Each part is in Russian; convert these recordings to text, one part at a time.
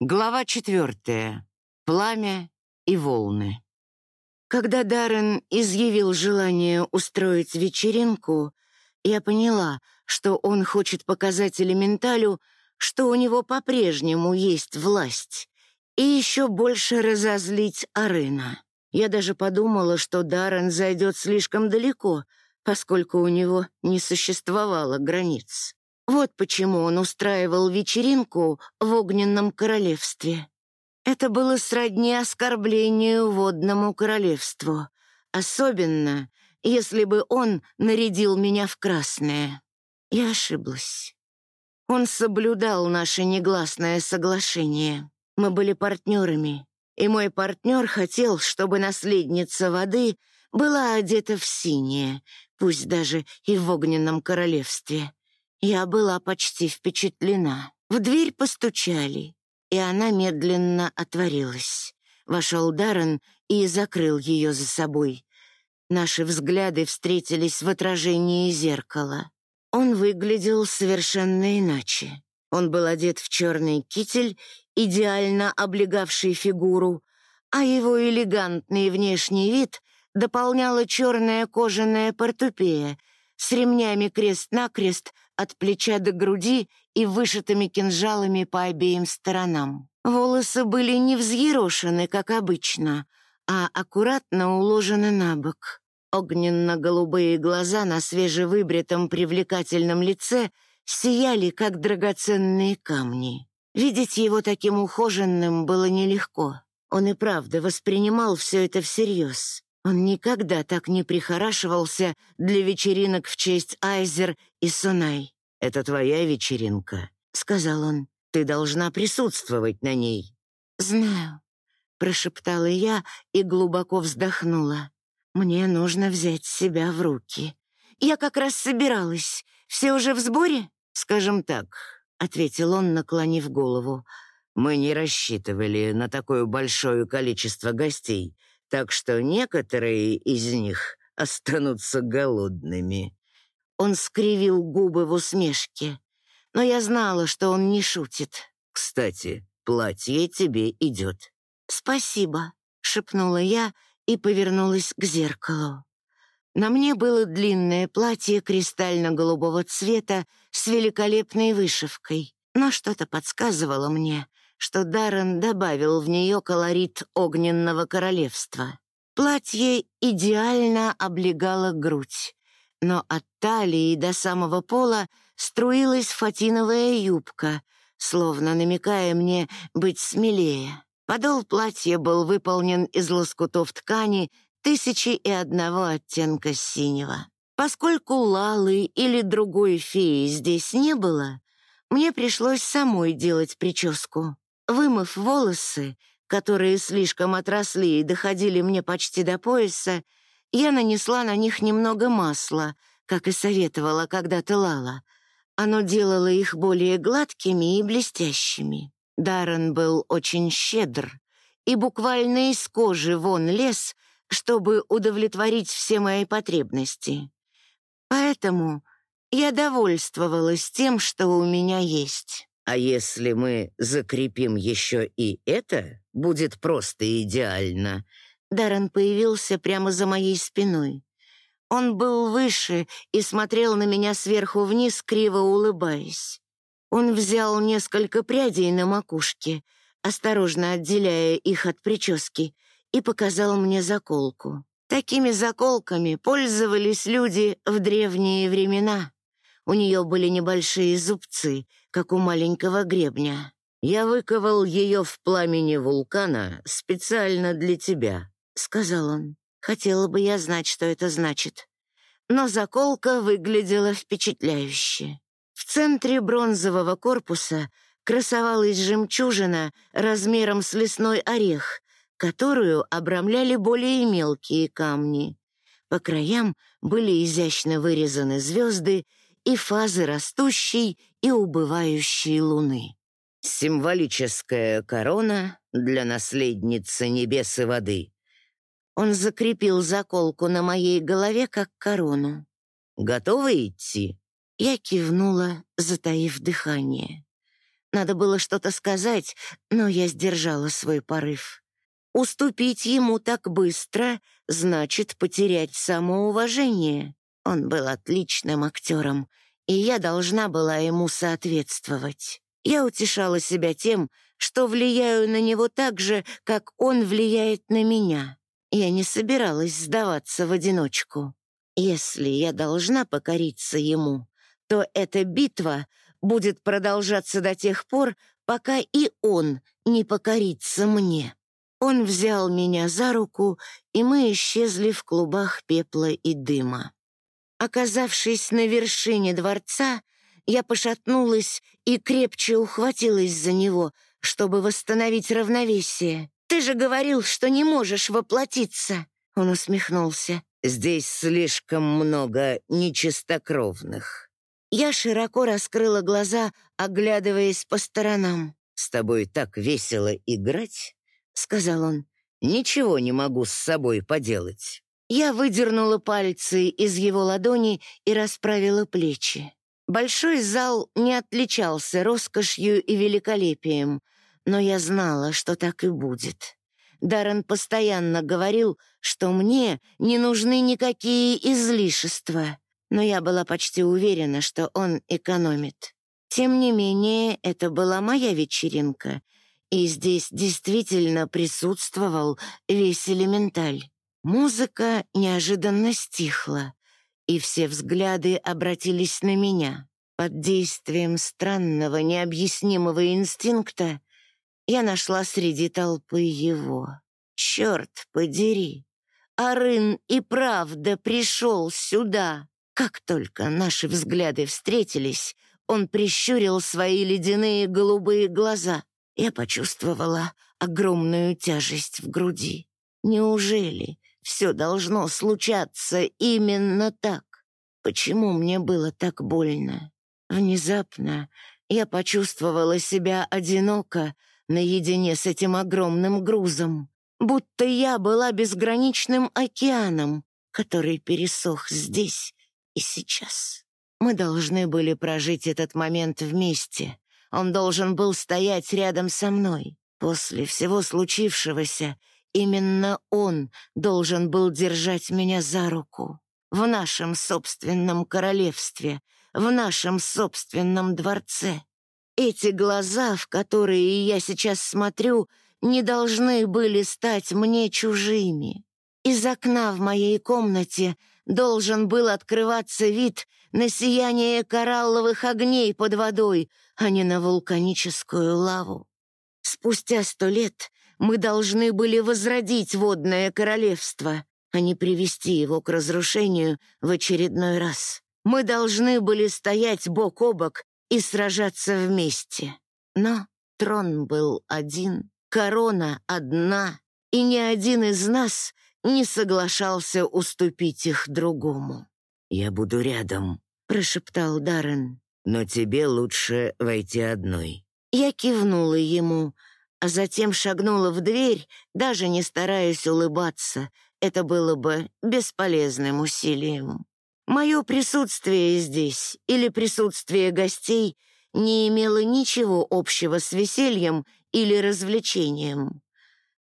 Глава четвертая. Пламя и волны. Когда Даррен изъявил желание устроить вечеринку, я поняла, что он хочет показать элементалю, что у него по-прежнему есть власть, и еще больше разозлить Арена. Я даже подумала, что Даррен зайдет слишком далеко, поскольку у него не существовало границ. Вот почему он устраивал вечеринку в Огненном Королевстве. Это было сродни оскорблению Водному Королевству, особенно если бы он нарядил меня в красное. Я ошиблась. Он соблюдал наше негласное соглашение. Мы были партнерами, и мой партнер хотел, чтобы наследница воды была одета в синее, пусть даже и в Огненном Королевстве. Я была почти впечатлена. В дверь постучали, и она медленно отворилась. Вошел Даррен и закрыл ее за собой. Наши взгляды встретились в отражении зеркала. Он выглядел совершенно иначе. Он был одет в черный китель, идеально облегавший фигуру, а его элегантный внешний вид дополняла черная кожаная портупея с ремнями крест-накрест от плеча до груди и вышитыми кинжалами по обеим сторонам. Волосы были не взъерошены, как обычно, а аккуратно уложены на бок. Огненно-голубые глаза на свежевыбритом привлекательном лице сияли, как драгоценные камни. Видеть его таким ухоженным было нелегко. Он и правда воспринимал все это всерьез. Он никогда так не прихорашивался для вечеринок в честь Айзер и Сунай. «Это твоя вечеринка», — сказал он. «Ты должна присутствовать на ней». «Знаю», — прошептала я и глубоко вздохнула. «Мне нужно взять себя в руки. Я как раз собиралась. Все уже в сборе?» «Скажем так», — ответил он, наклонив голову. «Мы не рассчитывали на такое большое количество гостей так что некоторые из них останутся голодными». Он скривил губы в усмешке, но я знала, что он не шутит. «Кстати, платье тебе идет». «Спасибо», — шепнула я и повернулась к зеркалу. На мне было длинное платье кристально-голубого цвета с великолепной вышивкой, но что-то подсказывало мне, что Даррен добавил в нее колорит огненного королевства. Платье идеально облегало грудь, но от талии до самого пола струилась фатиновая юбка, словно намекая мне быть смелее. Подол платья был выполнен из лоскутов ткани тысячи и одного оттенка синего. Поскольку Лалы или другой феи здесь не было, мне пришлось самой делать прическу. Вымыв волосы, которые слишком отросли и доходили мне почти до пояса, я нанесла на них немного масла, как и советовала когда-то Лала. Оно делало их более гладкими и блестящими. Даррен был очень щедр и буквально из кожи вон лез, чтобы удовлетворить все мои потребности. Поэтому я довольствовалась тем, что у меня есть. А если мы закрепим еще и это, будет просто идеально. Даррен появился прямо за моей спиной. Он был выше и смотрел на меня сверху вниз, криво улыбаясь. Он взял несколько прядей на макушке, осторожно отделяя их от прически, и показал мне заколку. Такими заколками пользовались люди в древние времена. У нее были небольшие зубцы, как у маленького гребня. «Я выковал ее в пламени вулкана специально для тебя», — сказал он. Хотела бы я знать, что это значит. Но заколка выглядела впечатляюще. В центре бронзового корпуса красовалась жемчужина размером с лесной орех, которую обрамляли более мелкие камни. По краям были изящно вырезаны звезды и фазы растущей и убывающей луны. Символическая корона для наследницы небес и воды. Он закрепил заколку на моей голове, как корону. «Готовы идти?» Я кивнула, затаив дыхание. Надо было что-то сказать, но я сдержала свой порыв. Уступить ему так быстро значит потерять самоуважение. Он был отличным актером, и я должна была ему соответствовать. Я утешала себя тем, что влияю на него так же, как он влияет на меня. Я не собиралась сдаваться в одиночку. Если я должна покориться ему, то эта битва будет продолжаться до тех пор, пока и он не покорится мне. Он взял меня за руку, и мы исчезли в клубах пепла и дыма. Оказавшись на вершине дворца, я пошатнулась и крепче ухватилась за него, чтобы восстановить равновесие. «Ты же говорил, что не можешь воплотиться!» Он усмехнулся. «Здесь слишком много нечистокровных». Я широко раскрыла глаза, оглядываясь по сторонам. «С тобой так весело играть», — сказал он. «Ничего не могу с собой поделать». Я выдернула пальцы из его ладони и расправила плечи. Большой зал не отличался роскошью и великолепием, но я знала, что так и будет. Даррен постоянно говорил, что мне не нужны никакие излишества, но я была почти уверена, что он экономит. Тем не менее, это была моя вечеринка, и здесь действительно присутствовал весь элементаль. Музыка неожиданно стихла, и все взгляды обратились на меня. Под действием странного, необъяснимого инстинкта я нашла среди толпы его. Черт подери! Арын и правда пришел сюда. Как только наши взгляды встретились, он прищурил свои ледяные голубые глаза. Я почувствовала огромную тяжесть в груди. Неужели все должно случаться именно так? Почему мне было так больно? Внезапно я почувствовала себя одиноко наедине с этим огромным грузом, будто я была безграничным океаном, который пересох здесь и сейчас. Мы должны были прожить этот момент вместе. Он должен был стоять рядом со мной. После всего случившегося именно он должен был держать меня за руку в нашем собственном королевстве, в нашем собственном дворце. Эти глаза, в которые я сейчас смотрю, не должны были стать мне чужими. Из окна в моей комнате должен был открываться вид на сияние коралловых огней под водой, а не на вулканическую лаву. Спустя сто лет мы должны были возродить водное королевство, а не привести его к разрушению в очередной раз. Мы должны были стоять бок о бок и сражаться вместе. Но трон был один, корона одна, и ни один из нас не соглашался уступить их другому. «Я буду рядом», — прошептал Даррен. «Но тебе лучше войти одной». Я кивнула ему, а затем шагнула в дверь, даже не стараясь улыбаться. Это было бы бесполезным усилием. Мое присутствие здесь или присутствие гостей не имело ничего общего с весельем или развлечением.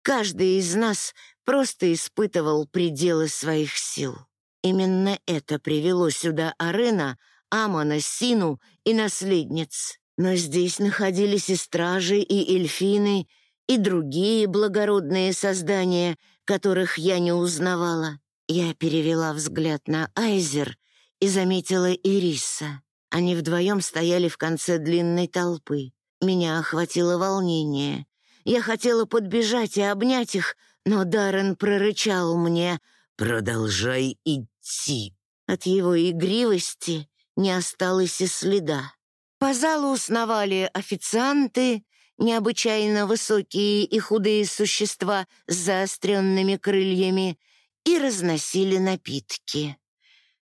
Каждый из нас просто испытывал пределы своих сил. Именно это привело сюда Арена, Амона, Сину и наследниц. Но здесь находились и стражи, и эльфины, и другие благородные создания, которых я не узнавала. Я перевела взгляд на Айзер и заметила Ириса. Они вдвоем стояли в конце длинной толпы. Меня охватило волнение. Я хотела подбежать и обнять их, но Даррен прорычал мне «Продолжай идти». От его игривости не осталось и следа. По залу сновали официанты, необычайно высокие и худые существа с заостренными крыльями, и разносили напитки.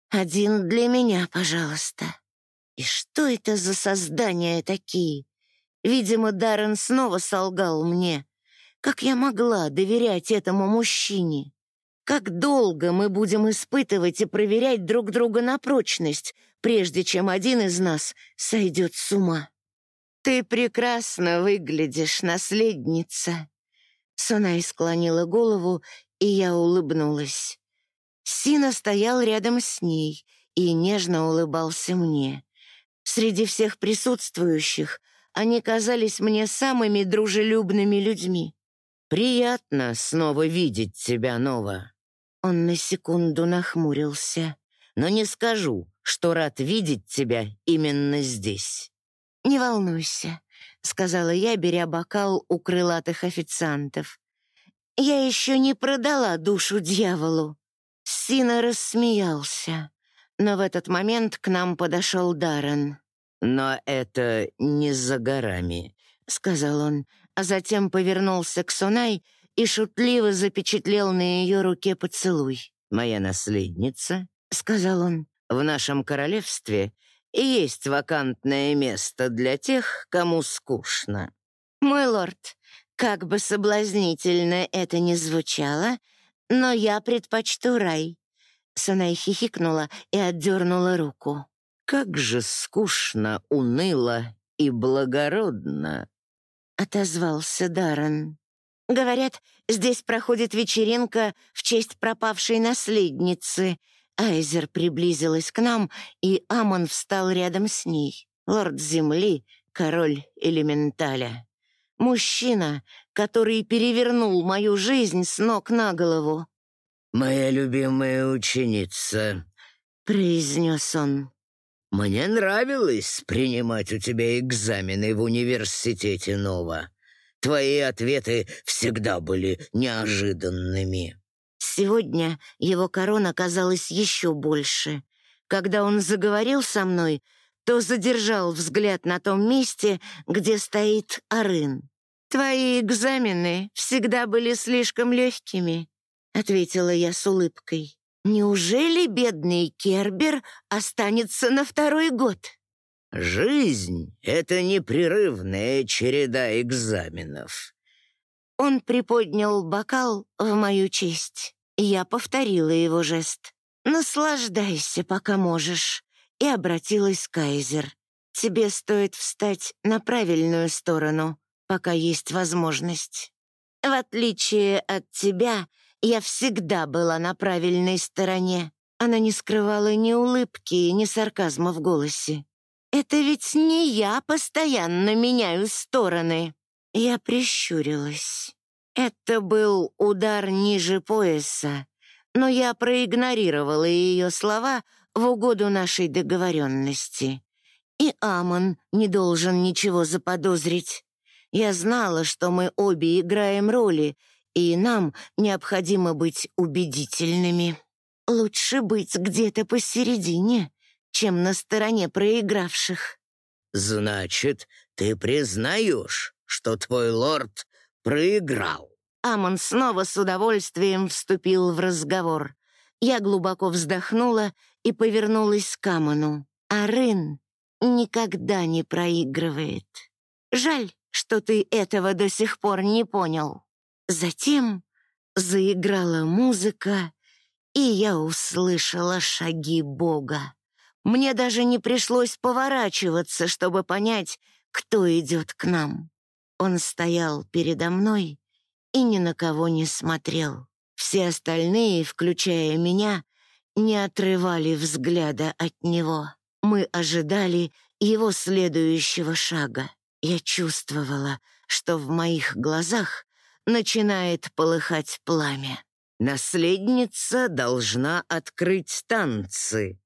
«Один для меня, пожалуйста». И что это за создания такие? Видимо, Даррен снова солгал мне. Как я могла доверять этому мужчине? Как долго мы будем испытывать и проверять друг друга на прочность, прежде чем один из нас сойдет с ума? «Ты прекрасно выглядишь, наследница!» Сунай склонила голову, и я улыбнулась. Сина стоял рядом с ней и нежно улыбался мне. Среди всех присутствующих они казались мне самыми дружелюбными людьми. «Приятно снова видеть тебя, Нова». Он на секунду нахмурился. «Но не скажу, что рад видеть тебя именно здесь». «Не волнуйся», — сказала я, беря бокал у крылатых официантов. «Я еще не продала душу дьяволу». Сина рассмеялся, но в этот момент к нам подошел Даррен. «Но это не за горами», — сказал он, а затем повернулся к Сунай и шутливо запечатлел на ее руке поцелуй. «Моя наследница», — сказал он, — «в нашем королевстве есть вакантное место для тех, кому скучно». «Мой лорд, как бы соблазнительно это ни звучало, но я предпочту рай». Сунай хихикнула и отдернула руку. «Как же скучно, уныло и благородно!» — отозвался Даррен. «Говорят, здесь проходит вечеринка в честь пропавшей наследницы», Айзер приблизилась к нам, и Амон встал рядом с ней. Лорд Земли, король элементаля. Мужчина, который перевернул мою жизнь с ног на голову. «Моя любимая ученица», — произнес он. «Мне нравилось принимать у тебя экзамены в университете Нова. Твои ответы всегда были неожиданными». Сегодня его корона казалась еще больше. Когда он заговорил со мной, то задержал взгляд на том месте, где стоит Арын. «Твои экзамены всегда были слишком легкими», — ответила я с улыбкой. «Неужели бедный Кербер останется на второй год?» «Жизнь — это непрерывная череда экзаменов». Он приподнял бокал в мою честь. Я повторила его жест. «Наслаждайся, пока можешь», и обратилась Кайзер. «Тебе стоит встать на правильную сторону, пока есть возможность. В отличие от тебя, я всегда была на правильной стороне». Она не скрывала ни улыбки, ни сарказма в голосе. «Это ведь не я постоянно меняю стороны». Я прищурилась. Это был удар ниже пояса, но я проигнорировала ее слова в угоду нашей договоренности. И Амон не должен ничего заподозрить. Я знала, что мы обе играем роли, и нам необходимо быть убедительными. Лучше быть где-то посередине, чем на стороне проигравших. «Значит, ты признаешь, что твой лорд проиграл?» Амон снова с удовольствием вступил в разговор. Я глубоко вздохнула и повернулась к Амону. «Арын никогда не проигрывает. Жаль, что ты этого до сих пор не понял». Затем заиграла музыка, и я услышала шаги Бога. Мне даже не пришлось поворачиваться, чтобы понять, кто идет к нам. Он стоял передо мной и ни на кого не смотрел. Все остальные, включая меня, не отрывали взгляда от него. Мы ожидали его следующего шага. Я чувствовала, что в моих глазах начинает полыхать пламя. «Наследница должна открыть танцы».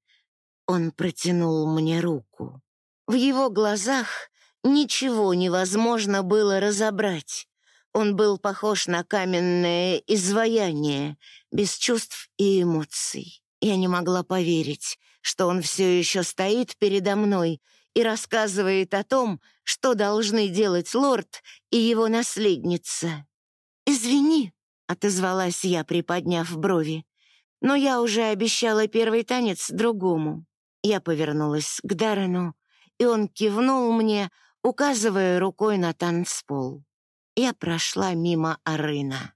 Он протянул мне руку. В его глазах ничего невозможно было разобрать. Он был похож на каменное изваяние, без чувств и эмоций. Я не могла поверить, что он все еще стоит передо мной и рассказывает о том, что должны делать лорд и его наследница. «Извини», — отозвалась я, приподняв брови, «но я уже обещала первый танец другому». Я повернулась к Даррену, и он кивнул мне, указывая рукой на танцпол. Я прошла мимо Арына.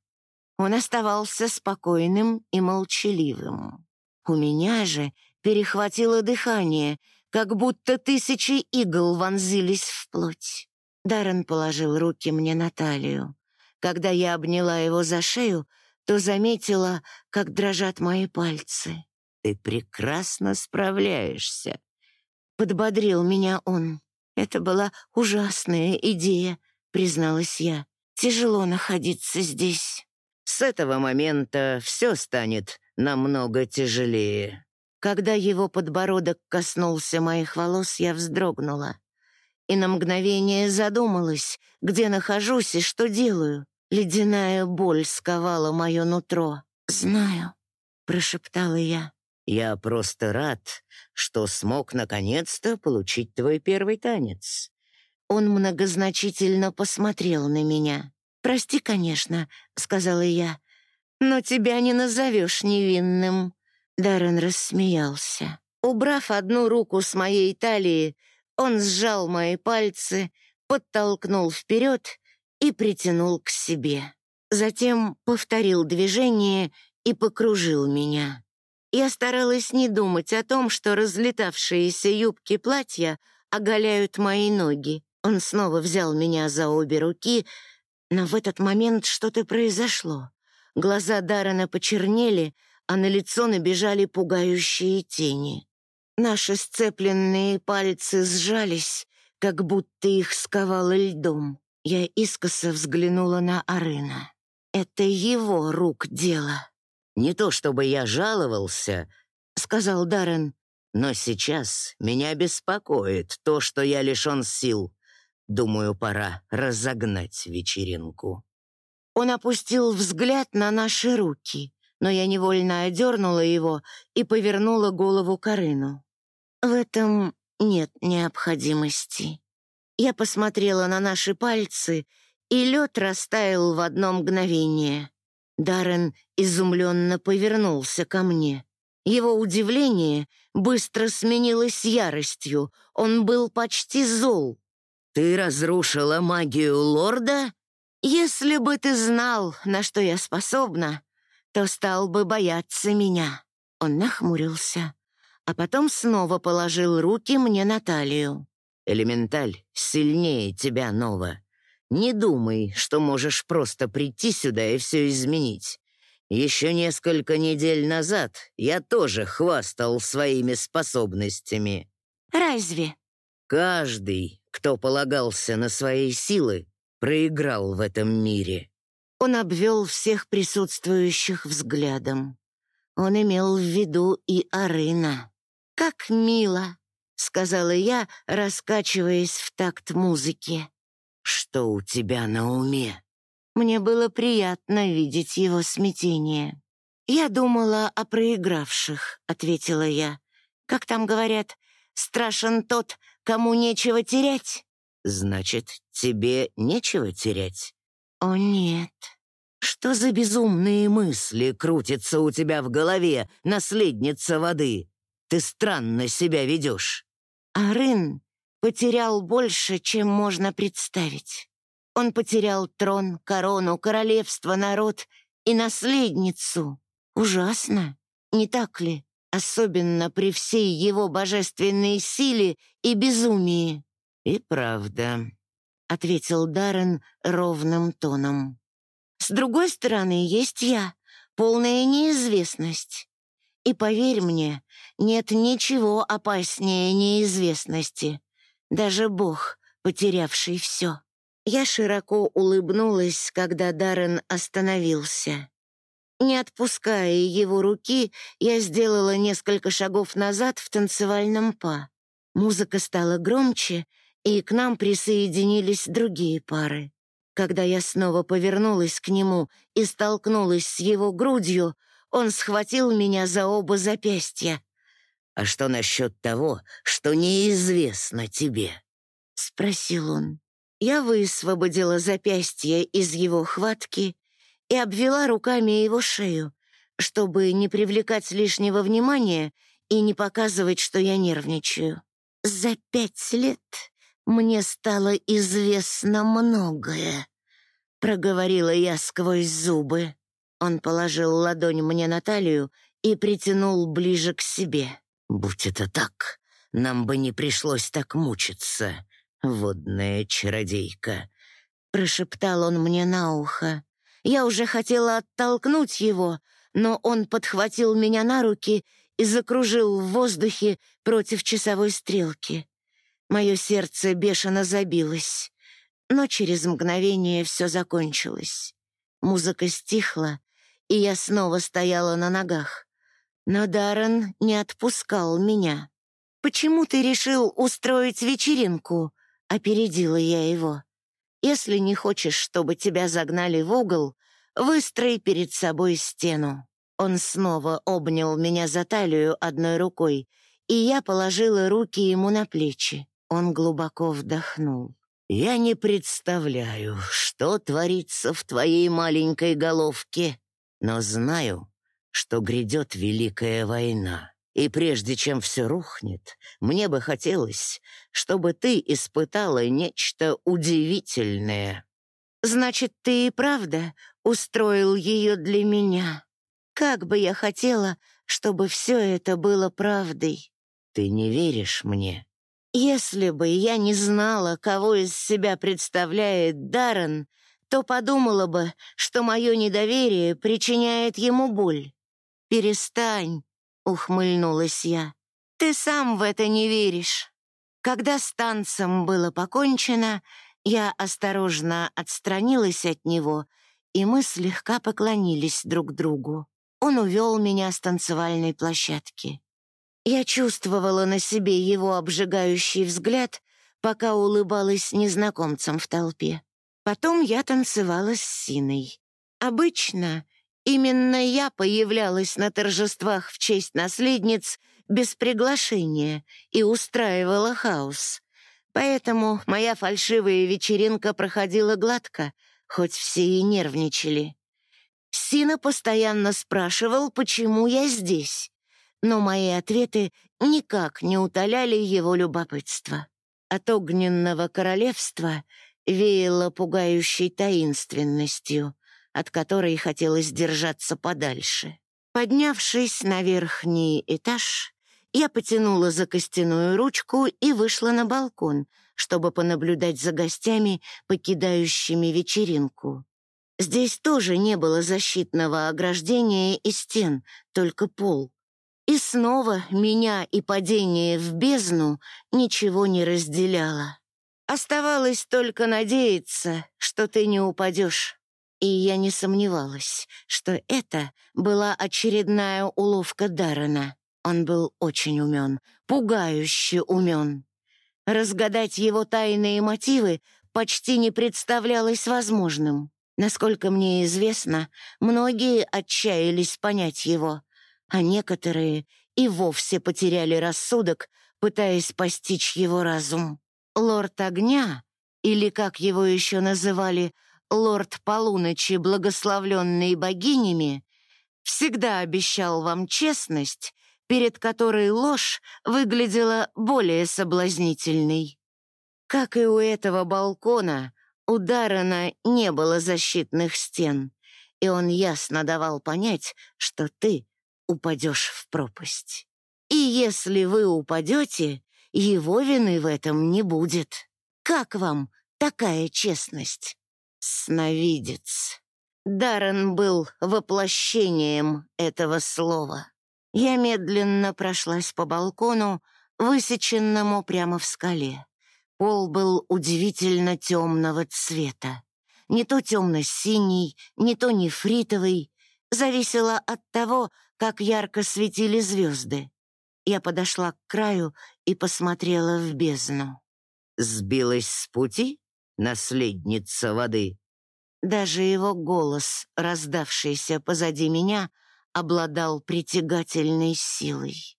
Он оставался спокойным и молчаливым. У меня же перехватило дыхание, как будто тысячи игл вонзились в плоть. Даррен положил руки мне на талию. Когда я обняла его за шею, то заметила, как дрожат мои пальцы. «Ты прекрасно справляешься», — подбодрил меня он. Это была ужасная идея, призналась я. Тяжело находиться здесь. С этого момента все станет намного тяжелее. Когда его подбородок коснулся моих волос, я вздрогнула. И на мгновение задумалась, где нахожусь и что делаю. Ледяная боль сковала мое нутро. «Знаю», — прошептала я. «Я просто рад, что смог наконец-то получить твой первый танец». Он многозначительно посмотрел на меня. «Прости, конечно», — сказала я, — «но тебя не назовешь невинным». Даррен рассмеялся. Убрав одну руку с моей талии, он сжал мои пальцы, подтолкнул вперед и притянул к себе. Затем повторил движение и покружил меня. Я старалась не думать о том, что разлетавшиеся юбки платья оголяют мои ноги. Он снова взял меня за обе руки, но в этот момент что-то произошло. Глаза Даррена почернели, а на лицо набежали пугающие тени. Наши сцепленные пальцы сжались, как будто их сковало льдом. Я искоса взглянула на Арына. Это его рук дело. «Не то чтобы я жаловался», — сказал Даррен, «но сейчас меня беспокоит то, что я лишен сил. Думаю, пора разогнать вечеринку». Он опустил взгляд на наши руки, но я невольно одернула его и повернула голову к Арыну. В этом нет необходимости. Я посмотрела на наши пальцы, и лед растаял в одно мгновение. Даррен изумленно повернулся ко мне. Его удивление быстро сменилось яростью. Он был почти зол. «Ты разрушила магию лорда?» «Если бы ты знал, на что я способна, то стал бы бояться меня». Он нахмурился, а потом снова положил руки мне на талию. Элементаль сильнее тебя, Нова. Не думай, что можешь просто прийти сюда и все изменить. Еще несколько недель назад я тоже хвастал своими способностями. Разве? Каждый, кто полагался на свои силы, проиграл в этом мире. Он обвел всех присутствующих взглядом. Он имел в виду и Арына. Как мило! — сказала я, раскачиваясь в такт музыки. «Что у тебя на уме?» Мне было приятно видеть его смятение. «Я думала о проигравших», — ответила я. «Как там говорят, страшен тот, кому нечего терять?» «Значит, тебе нечего терять?» «О, нет». «Что за безумные мысли крутятся у тебя в голове, наследница воды? Ты странно себя ведешь». Арын потерял больше, чем можно представить. Он потерял трон, корону, королевство, народ и наследницу. Ужасно, не так ли? Особенно при всей его божественной силе и безумии. «И правда», — ответил Даррен ровным тоном. «С другой стороны, есть я, полная неизвестность. И поверь мне, нет ничего опаснее неизвестности. Даже Бог, потерявший все. Я широко улыбнулась, когда Даррен остановился. Не отпуская его руки, я сделала несколько шагов назад в танцевальном па. Музыка стала громче, и к нам присоединились другие пары. Когда я снова повернулась к нему и столкнулась с его грудью, он схватил меня за оба запястья. «А что насчет того, что неизвестно тебе?» — спросил он. Я высвободила запястье из его хватки и обвела руками его шею, чтобы не привлекать лишнего внимания и не показывать, что я нервничаю. За пять лет мне стало известно многое, проговорила я сквозь зубы. Он положил ладонь мне на талию и притянул ближе к себе. «Будь это так, нам бы не пришлось так мучиться. водная чародейка», — прошептал он мне на ухо. Я уже хотела оттолкнуть его, но он подхватил меня на руки и закружил в воздухе против часовой стрелки. Мое сердце бешено забилось, но через мгновение все закончилось. Музыка стихла, и я снова стояла на ногах. Но Даррен не отпускал меня. «Почему ты решил устроить вечеринку?» — опередила я его. «Если не хочешь, чтобы тебя загнали в угол, выстрой перед собой стену». Он снова обнял меня за талию одной рукой, и я положила руки ему на плечи. Он глубоко вдохнул. «Я не представляю, что творится в твоей маленькой головке, но знаю, что грядет Великая война. И прежде чем все рухнет, мне бы хотелось, чтобы ты испытала нечто удивительное. Значит, ты и правда устроил ее для меня. Как бы я хотела, чтобы все это было правдой. Ты не веришь мне? Если бы я не знала, кого из себя представляет Даррен, то подумала бы, что мое недоверие причиняет ему боль. «Перестань», — ухмыльнулась я. «Ты сам в это не веришь». Когда с танцем было покончено, я осторожно отстранилась от него, и мы слегка поклонились друг другу. Он увел меня с танцевальной площадки. Я чувствовала на себе его обжигающий взгляд, пока улыбалась незнакомцам в толпе. Потом я танцевала с Синой. Обычно Именно я появлялась на торжествах в честь наследниц без приглашения и устраивала хаос. Поэтому моя фальшивая вечеринка проходила гладко, хоть все и нервничали. Сина постоянно спрашивал, почему я здесь, но мои ответы никак не утоляли его любопытство. От огненного королевства веяло пугающей таинственностью — от которой хотелось держаться подальше. Поднявшись на верхний этаж, я потянула за костяную ручку и вышла на балкон, чтобы понаблюдать за гостями, покидающими вечеринку. Здесь тоже не было защитного ограждения и стен, только пол. И снова меня и падение в бездну ничего не разделяло. Оставалось только надеяться, что ты не упадешь. И я не сомневалась, что это была очередная уловка Даррена. Он был очень умен, пугающе умен. Разгадать его тайные мотивы почти не представлялось возможным. Насколько мне известно, многие отчаялись понять его, а некоторые и вовсе потеряли рассудок, пытаясь постичь его разум. Лорд Огня, или, как его еще называли, лорд полуночи, благословленный богинями, всегда обещал вам честность, перед которой ложь выглядела более соблазнительной. Как и у этого балкона, у Даррена не было защитных стен, и он ясно давал понять, что ты упадешь в пропасть. И если вы упадете, его вины в этом не будет. Как вам такая честность? Сновидец. Даррен был воплощением этого слова. Я медленно прошлась по балкону, высеченному прямо в скале. Пол был удивительно темного цвета. Не то темно-синий, не то нефритовый. Зависело от того, как ярко светили звезды. Я подошла к краю и посмотрела в бездну. «Сбилась с пути?» Наследница воды». Даже его голос, раздавшийся позади меня, обладал притягательной силой.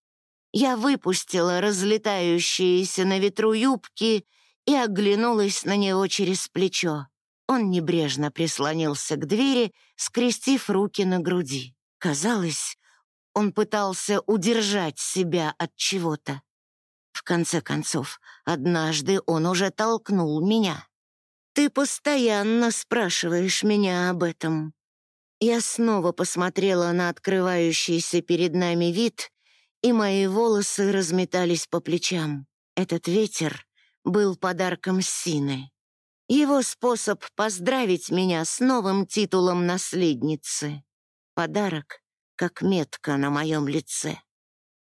Я выпустила разлетающиеся на ветру юбки и оглянулась на него через плечо. Он небрежно прислонился к двери, скрестив руки на груди. Казалось, он пытался удержать себя от чего-то. В конце концов, однажды он уже толкнул меня. Ты постоянно спрашиваешь меня об этом. Я снова посмотрела на открывающийся перед нами вид, и мои волосы разметались по плечам. Этот ветер был подарком Сины. Его способ поздравить меня с новым титулом наследницы. Подарок, как метка на моем лице.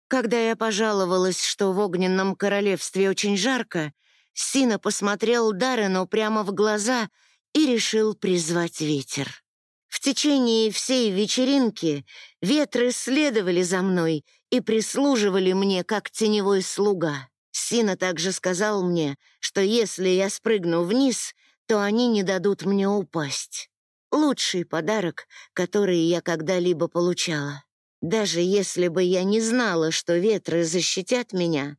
Когда я пожаловалась, что в огненном королевстве очень жарко, Сина посмотрел Даррену прямо в глаза и решил призвать ветер. В течение всей вечеринки ветры следовали за мной и прислуживали мне, как теневой слуга. Сина также сказал мне, что если я спрыгну вниз, то они не дадут мне упасть. Лучший подарок, который я когда-либо получала. Даже если бы я не знала, что ветры защитят меня,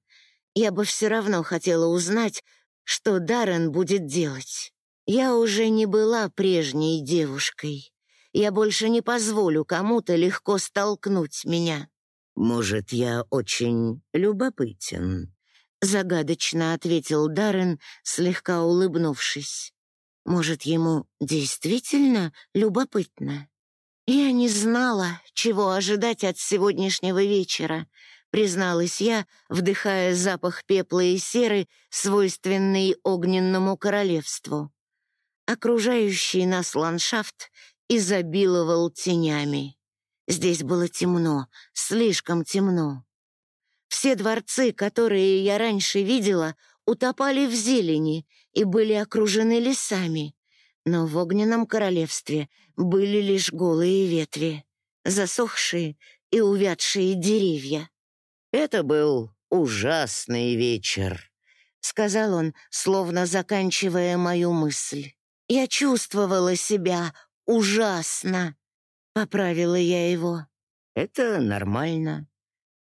я бы все равно хотела узнать, что Даррен будет делать. Я уже не была прежней девушкой. Я больше не позволю кому-то легко столкнуть меня. «Может, я очень любопытен?» — загадочно ответил Даррен, слегка улыбнувшись. «Может, ему действительно любопытно?» Я не знала, чего ожидать от сегодняшнего вечера, призналась я, вдыхая запах пепла и серы, свойственный огненному королевству. Окружающий нас ландшафт изобиловал тенями. Здесь было темно, слишком темно. Все дворцы, которые я раньше видела, утопали в зелени и были окружены лесами. Но в огненном королевстве были лишь голые ветви, засохшие и увядшие деревья. «Это был ужасный вечер», — сказал он, словно заканчивая мою мысль. Я чувствовала себя ужасно. Поправила я его. «Это нормально».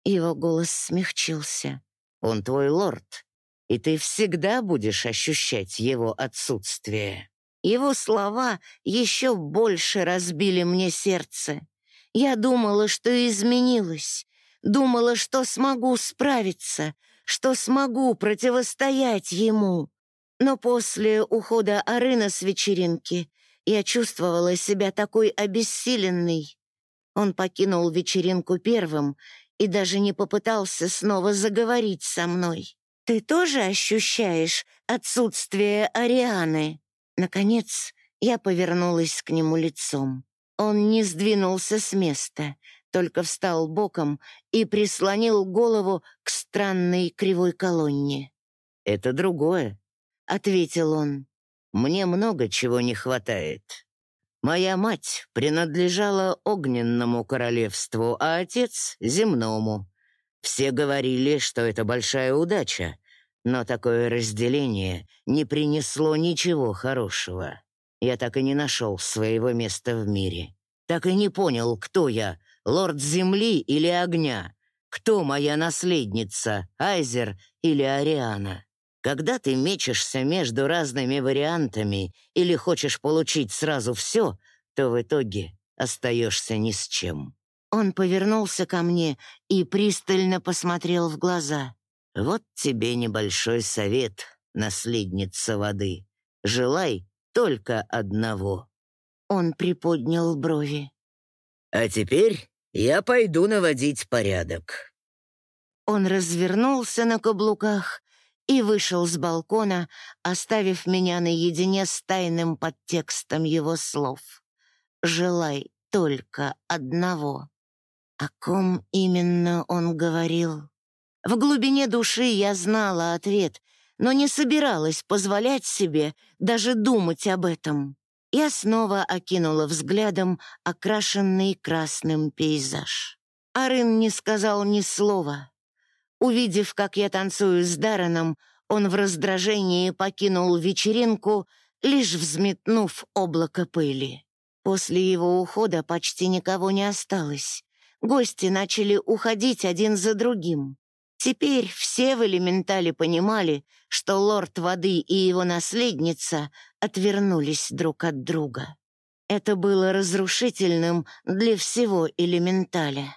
Его голос смягчился. «Он твой лорд, и ты всегда будешь ощущать его отсутствие». Его слова еще больше разбили мне сердце. Я думала, что изменилась, думала, что смогу справиться, что смогу противостоять ему. Но после ухода Арына с вечеринки я чувствовала себя такой обессиленной. Он покинул вечеринку первым и даже не попытался снова заговорить со мной. «Ты тоже ощущаешь отсутствие Арианы?» Наконец, я повернулась к нему лицом. Он не сдвинулся с места, только встал боком и прислонил голову к странной кривой колонне. «Это другое», — ответил он. Мне много чего не хватает. Моя мать принадлежала огненному королевству, а отец — земному. Все говорили, что это большая удача, но такое разделение не принесло ничего хорошего. Я так и не нашел своего места в мире. Так и не понял, кто я, лорд земли или огня, кто моя наследница, Айзер или Ариана. Когда ты мечешься между разными вариантами или хочешь получить сразу все, то в итоге остаешься ни с чем. Он повернулся ко мне и пристально посмотрел в глаза. «Вот тебе небольшой совет, наследница воды. Желай только одного». Он приподнял брови. «А теперь я пойду наводить порядок». Он развернулся на каблуках и вышел с балкона, оставив меня наедине с тайным подтекстом его слов. «Желай только одного». О ком именно он говорил? В глубине души я знала ответ, но не собиралась позволять себе даже думать об этом. Я снова окинула взглядом окрашенный красным пейзаж. Арын не сказал ни слова, Увидев, как я танцую с Дарреном, он в раздражении покинул вечеринку, лишь взметнув облако пыли. После его ухода почти никого не осталось. Гости начали уходить один за другим. Теперь все в элементале понимали, что лорд воды и его наследница отвернулись друг от друга. Это было разрушительным для всего элементаля.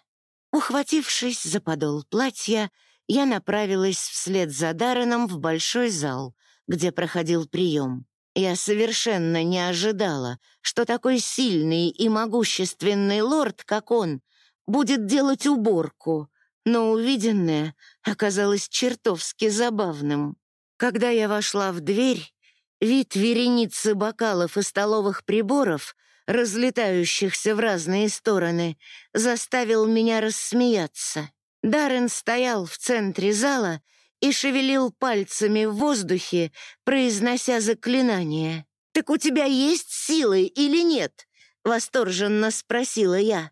Ухватившись за подол платья, я направилась вслед за Дарреном в большой зал, где проходил прием. Я совершенно не ожидала, что такой сильный и могущественный лорд, как он, будет делать уборку, но увиденное оказалось чертовски забавным. Когда я вошла в дверь, вид вереницы бокалов и столовых приборов, разлетающихся в разные стороны, заставил меня рассмеяться. Даррен стоял в центре зала и шевелил пальцами в воздухе, произнося заклинание. «Так у тебя есть силы или нет?» — восторженно спросила я.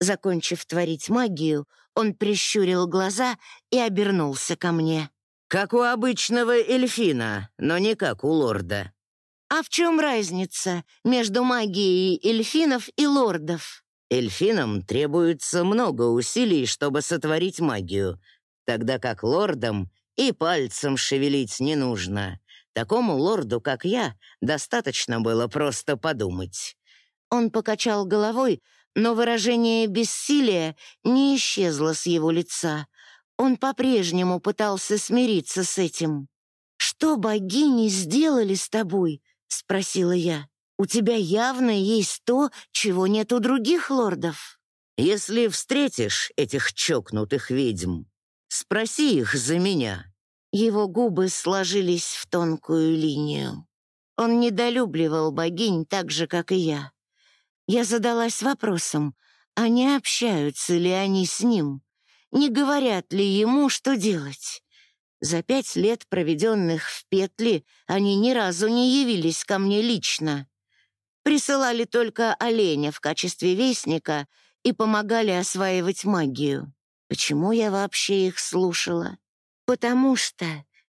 Закончив творить магию, он прищурил глаза и обернулся ко мне. «Как у обычного эльфина, но не как у лорда». «А в чем разница между магией эльфинов и лордов?» «Эльфинам требуется много усилий, чтобы сотворить магию, тогда как лордам и пальцем шевелить не нужно. Такому лорду, как я, достаточно было просто подумать». Он покачал головой, но выражение бессилия не исчезло с его лица. Он по-прежнему пытался смириться с этим. «Что богини сделали с тобой?» — спросила я. «У тебя явно есть то, чего нет у других лордов». «Если встретишь этих чокнутых ведьм, спроси их за меня». Его губы сложились в тонкую линию. Он недолюбливал богинь так же, как и я. Я задалась вопросом, а не общаются ли они с ним? Не говорят ли ему, что делать? За пять лет, проведенных в петле, они ни разу не явились ко мне лично. Присылали только оленя в качестве вестника и помогали осваивать магию. Почему я вообще их слушала? Потому что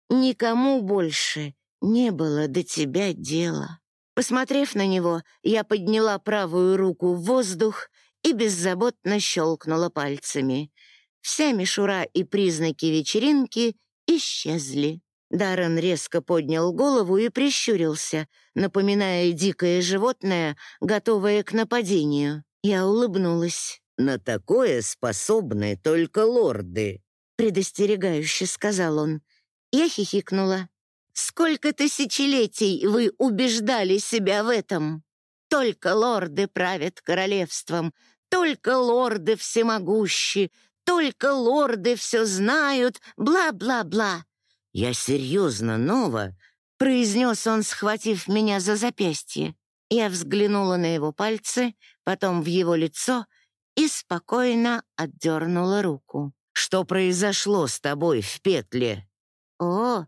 никому больше не было до тебя дела. Посмотрев на него, я подняла правую руку в воздух и беззаботно щелкнула пальцами. Вся мишура и признаки вечеринки исчезли. Даррен резко поднял голову и прищурился, напоминая дикое животное, готовое к нападению. Я улыбнулась. «На такое способны только лорды», — предостерегающе сказал он. Я хихикнула. Сколько тысячелетий вы убеждали себя в этом? Только лорды правят королевством, только лорды всемогущи, только лорды все знают, бла-бла-бла. Я серьезно, Нова, произнес он, схватив меня за запястье. Я взглянула на его пальцы, потом в его лицо и спокойно отдернула руку. «Что произошло с тобой в петле?» «О,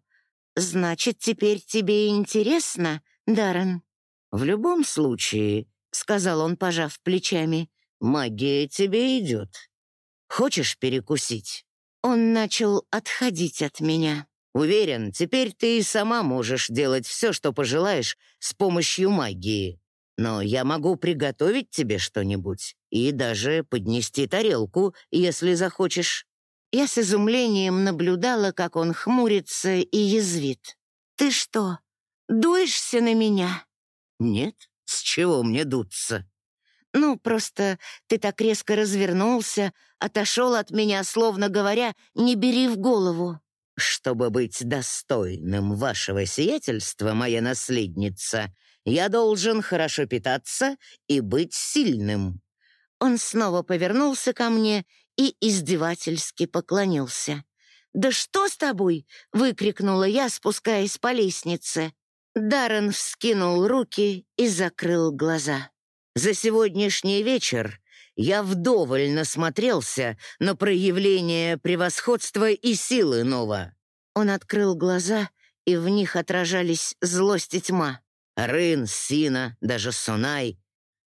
«Значит, теперь тебе интересно, Даррен?» «В любом случае», — сказал он, пожав плечами, «магия тебе идет. Хочешь перекусить?» Он начал отходить от меня. «Уверен, теперь ты и сама можешь делать все, что пожелаешь, с помощью магии. Но я могу приготовить тебе что-нибудь и даже поднести тарелку, если захочешь». Я с изумлением наблюдала, как он хмурится и язвит. «Ты что, дуешься на меня?» «Нет, с чего мне дуться?» «Ну, просто ты так резко развернулся, отошел от меня, словно говоря, не бери в голову». «Чтобы быть достойным вашего сиятельства, моя наследница, я должен хорошо питаться и быть сильным». Он снова повернулся ко мне и издевательски поклонился. «Да что с тобой?» — выкрикнула я, спускаясь по лестнице. Даррен вскинул руки и закрыл глаза. «За сегодняшний вечер я вдоволь насмотрелся на проявление превосходства и силы Нова». Он открыл глаза, и в них отражались злость и тьма. «Рын, Сина, даже Сунай.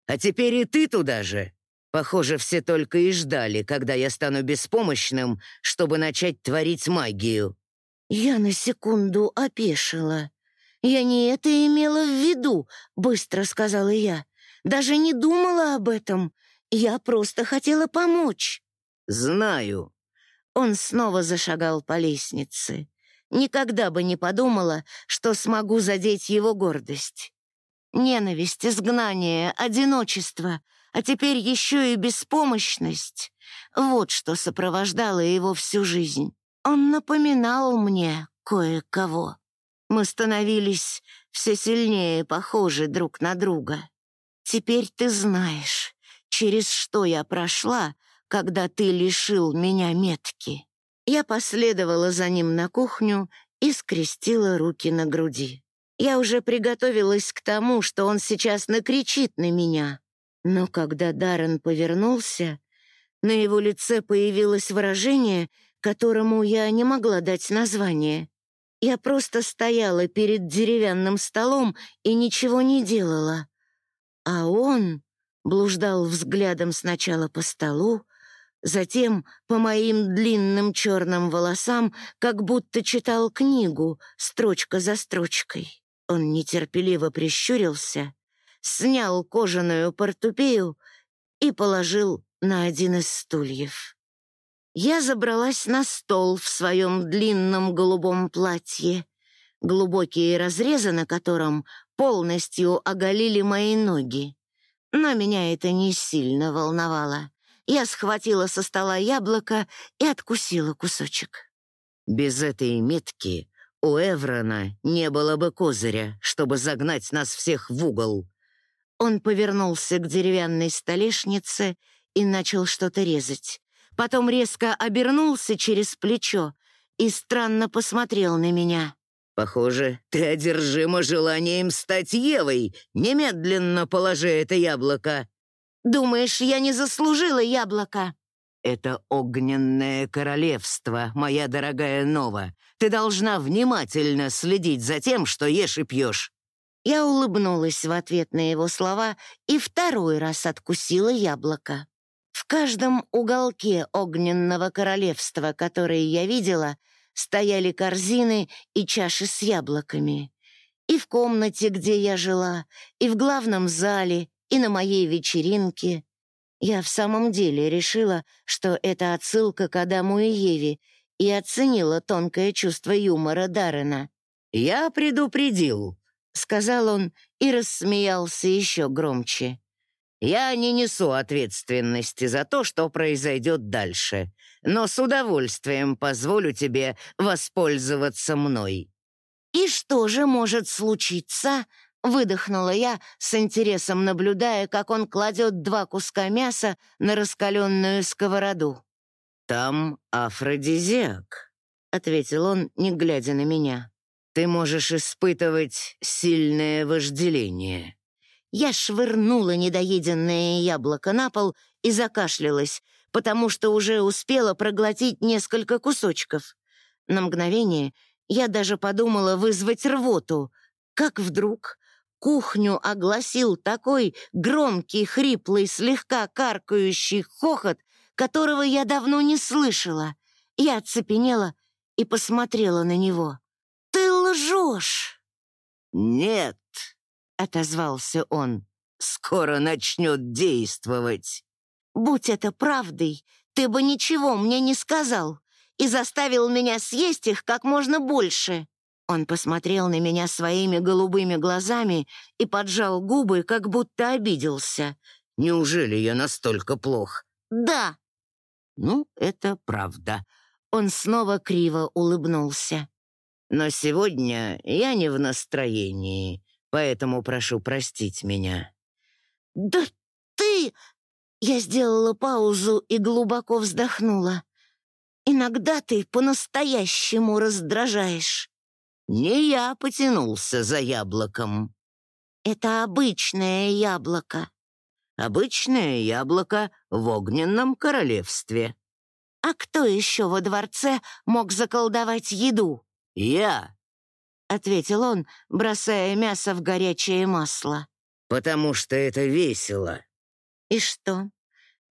А теперь и ты туда же. Похоже, все только и ждали, когда я стану беспомощным, чтобы начать творить магию. Я на секунду опешила. «Я не это имела в виду», — быстро сказала я. «Даже не думала об этом. Я просто хотела помочь». «Знаю». Он снова зашагал по лестнице. Никогда бы не подумала, что смогу задеть его гордость. Ненависть, изгнание, одиночество — а теперь еще и беспомощность. Вот что сопровождало его всю жизнь. Он напоминал мне кое-кого. Мы становились все сильнее похожи друг на друга. Теперь ты знаешь, через что я прошла, когда ты лишил меня метки. Я последовала за ним на кухню и скрестила руки на груди. Я уже приготовилась к тому, что он сейчас накричит на меня. Но когда Даррен повернулся, на его лице появилось выражение, которому я не могла дать название. Я просто стояла перед деревянным столом и ничего не делала. А он блуждал взглядом сначала по столу, затем по моим длинным черным волосам, как будто читал книгу, строчка за строчкой. Он нетерпеливо прищурился, снял кожаную портупею и положил на один из стульев. Я забралась на стол в своем длинном голубом платье, глубокие разрезы на котором полностью оголили мои ноги. Но меня это не сильно волновало. Я схватила со стола яблоко и откусила кусочек. Без этой метки у Эврона не было бы козыря, чтобы загнать нас всех в угол. Он повернулся к деревянной столешнице и начал что-то резать потом резко обернулся через плечо и странно посмотрел на меня. «Похоже, ты одержима желанием стать Евой. Немедленно положи это яблоко». «Думаешь, я не заслужила яблоко?» «Это огненное королевство, моя дорогая Нова. Ты должна внимательно следить за тем, что ешь и пьешь». Я улыбнулась в ответ на его слова и второй раз откусила яблоко. В каждом уголке огненного королевства, которые я видела, стояли корзины и чаши с яблоками. И в комнате, где я жила, и в главном зале, и на моей вечеринке. Я в самом деле решила, что это отсылка к Адаму и Еве, и оценила тонкое чувство юмора Даррена. «Я предупредил», — сказал он и рассмеялся еще громче. Я не несу ответственности за то, что произойдет дальше, но с удовольствием позволю тебе воспользоваться мной». «И что же может случиться?» — выдохнула я, с интересом наблюдая, как он кладет два куска мяса на раскаленную сковороду. «Там афродизиак», — ответил он, не глядя на меня. «Ты можешь испытывать сильное вожделение». Я швырнула недоеденное яблоко на пол и закашлялась, потому что уже успела проглотить несколько кусочков. На мгновение я даже подумала вызвать рвоту, как вдруг кухню огласил такой громкий, хриплый, слегка каркающий хохот, которого я давно не слышала. Я оцепенела и посмотрела на него. «Ты лжешь!» «Нет!» — отозвался он. «Скоро начнет действовать». «Будь это правдой, ты бы ничего мне не сказал и заставил меня съесть их как можно больше». Он посмотрел на меня своими голубыми глазами и поджал губы, как будто обиделся. «Неужели я настолько плох?» «Да». «Ну, это правда». Он снова криво улыбнулся. «Но сегодня я не в настроении поэтому прошу простить меня». «Да ты...» Я сделала паузу и глубоко вздохнула. «Иногда ты по-настоящему раздражаешь». «Не я потянулся за яблоком». «Это обычное яблоко». «Обычное яблоко в огненном королевстве». «А кто еще во дворце мог заколдовать еду?» «Я», — ответил он, бросая мясо в горячее масло. «Потому что это весело». «И что?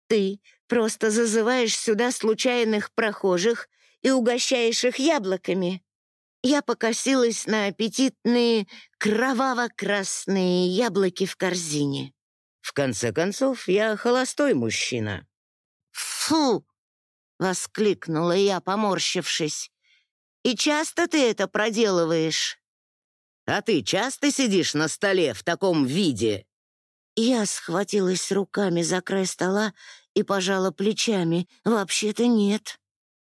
Ты просто зазываешь сюда случайных прохожих и угощаешь их яблоками?» Я покосилась на аппетитные кроваво-красные яблоки в корзине. «В конце концов, я холостой мужчина». «Фу!» — воскликнула я, поморщившись. И часто ты это проделываешь?» «А ты часто сидишь на столе в таком виде?» Я схватилась руками за край стола и пожала плечами. «Вообще-то нет».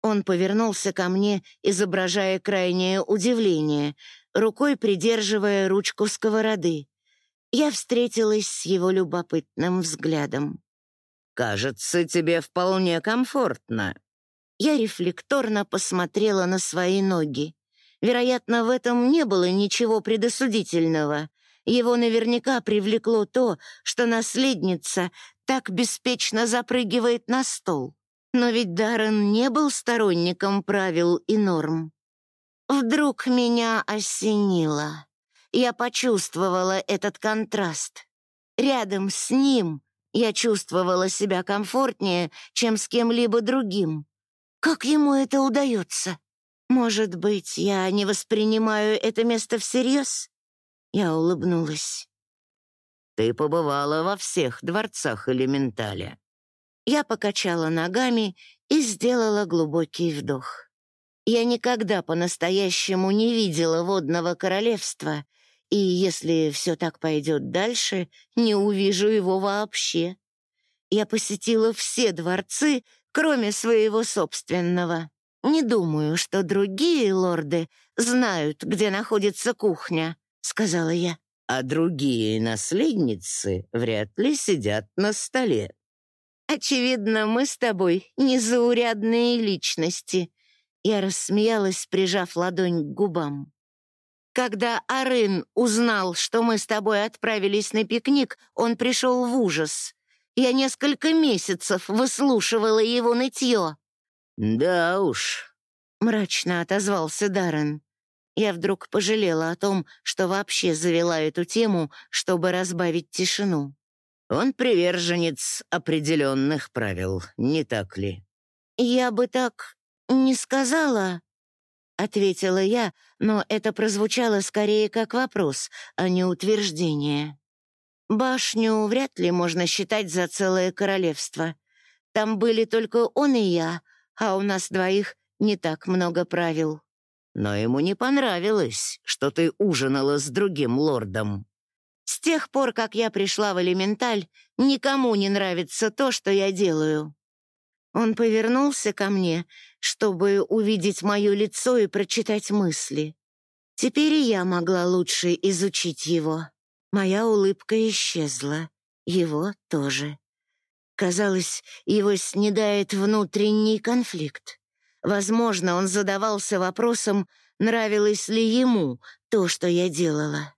Он повернулся ко мне, изображая крайнее удивление, рукой придерживая ручку сковороды. Я встретилась с его любопытным взглядом. «Кажется, тебе вполне комфортно», я рефлекторно посмотрела на свои ноги. Вероятно, в этом не было ничего предосудительного. Его наверняка привлекло то, что наследница так беспечно запрыгивает на стол. Но ведь Даррен не был сторонником правил и норм. Вдруг меня осенило. Я почувствовала этот контраст. Рядом с ним я чувствовала себя комфортнее, чем с кем-либо другим. Как ему это удается? Может быть, я не воспринимаю это место всерьез? Я улыбнулась. Ты побывала во всех дворцах элементаля. Я покачала ногами и сделала глубокий вдох. Я никогда по-настоящему не видела водного королевства, и если все так пойдет дальше, не увижу его вообще. Я посетила все дворцы, кроме своего собственного. Не думаю, что другие лорды знают, где находится кухня, сказала я. А другие наследницы вряд ли сидят на столе. Очевидно, мы с тобой незаурядные личности. Я рассмеялась, прижав ладонь к губам. Когда Арын узнал, что мы с тобой отправились на пикник, он пришел в ужас. Я несколько месяцев выслушивала его нытье. «Да уж», — мрачно отозвался Даррен. Я вдруг пожалела о том, что вообще завела эту тему, чтобы разбавить тишину. Он приверженец определенных правил, не так ли? Я бы так не сказала, — ответила я, но это прозвучало скорее как вопрос, а не утверждение. Башню вряд ли можно считать за целое королевство. Там были только он и я, а у нас двоих не так много правил. Но ему не понравилось, что ты ужинала с другим лордом. С тех пор, как я пришла в элементаль, никому не нравится то, что я делаю. Он повернулся ко мне, чтобы увидеть мое лицо и прочитать мысли. Теперь и я могла лучше изучить его. Моя улыбка исчезла, его тоже. Казалось, его снедает внутренний конфликт. Возможно, он задавался вопросом, нравилось ли ему то, что я делала.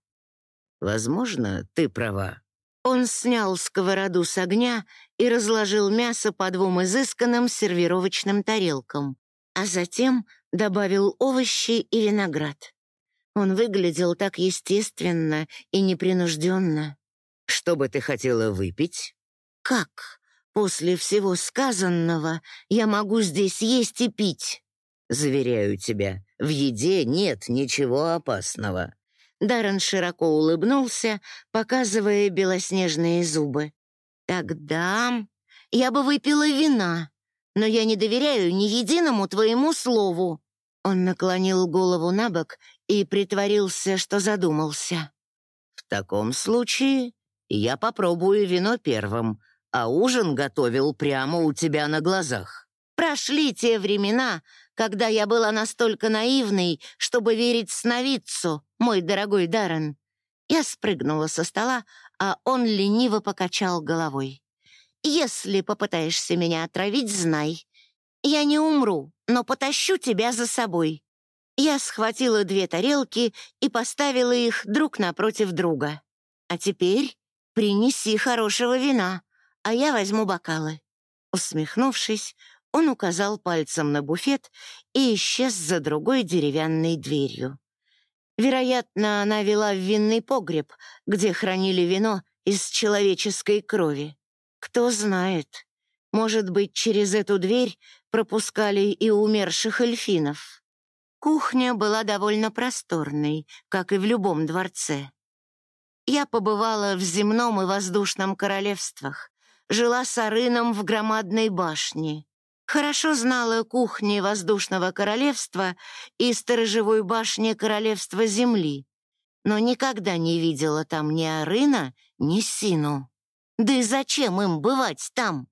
«Возможно, ты права», он снял сковороду с огня и разложил мясо по двум изысканным сервировочным тарелкам, а затем добавил овощи и виноград. Он выглядел так естественно и непринужденно. «Что бы ты хотела выпить?» «Как? После всего сказанного я могу здесь есть и пить?» «Заверяю тебя, в еде нет ничего опасного. Даррен широко улыбнулся, показывая белоснежные зубы. «Тогда я бы выпила вина, но я не доверяю ни единому твоему слову». Он наклонил голову на бок и притворился, что задумался. «В таком случае я попробую вино первым, а ужин готовил прямо у тебя на глазах». Прошли те времена, когда я была настолько наивной, чтобы верить сновидцу, мой дорогой Даррен. Я спрыгнула со стола, а он лениво покачал головой. «Если попытаешься меня отравить, знай. Я не умру, но потащу тебя за собой». Я схватила две тарелки и поставила их друг напротив друга. «А теперь принеси хорошего вина, а я возьму бокалы». Усмехнувшись, он указал пальцем на буфет и исчез за другой деревянной дверью. Вероятно, она вела в винный погреб, где хранили вино из человеческой крови. Кто знает, может быть, через эту дверь пропускали и умерших эльфинов. Кухня была довольно просторной, как и в любом дворце. Я побывала в земном и воздушном королевствах, жила с Арыном в громадной башне, Хорошо знала кухни воздушного королевства и сторожевой башни королевства земли, но никогда не видела там ни Арына, ни Сину. Да и зачем им бывать там?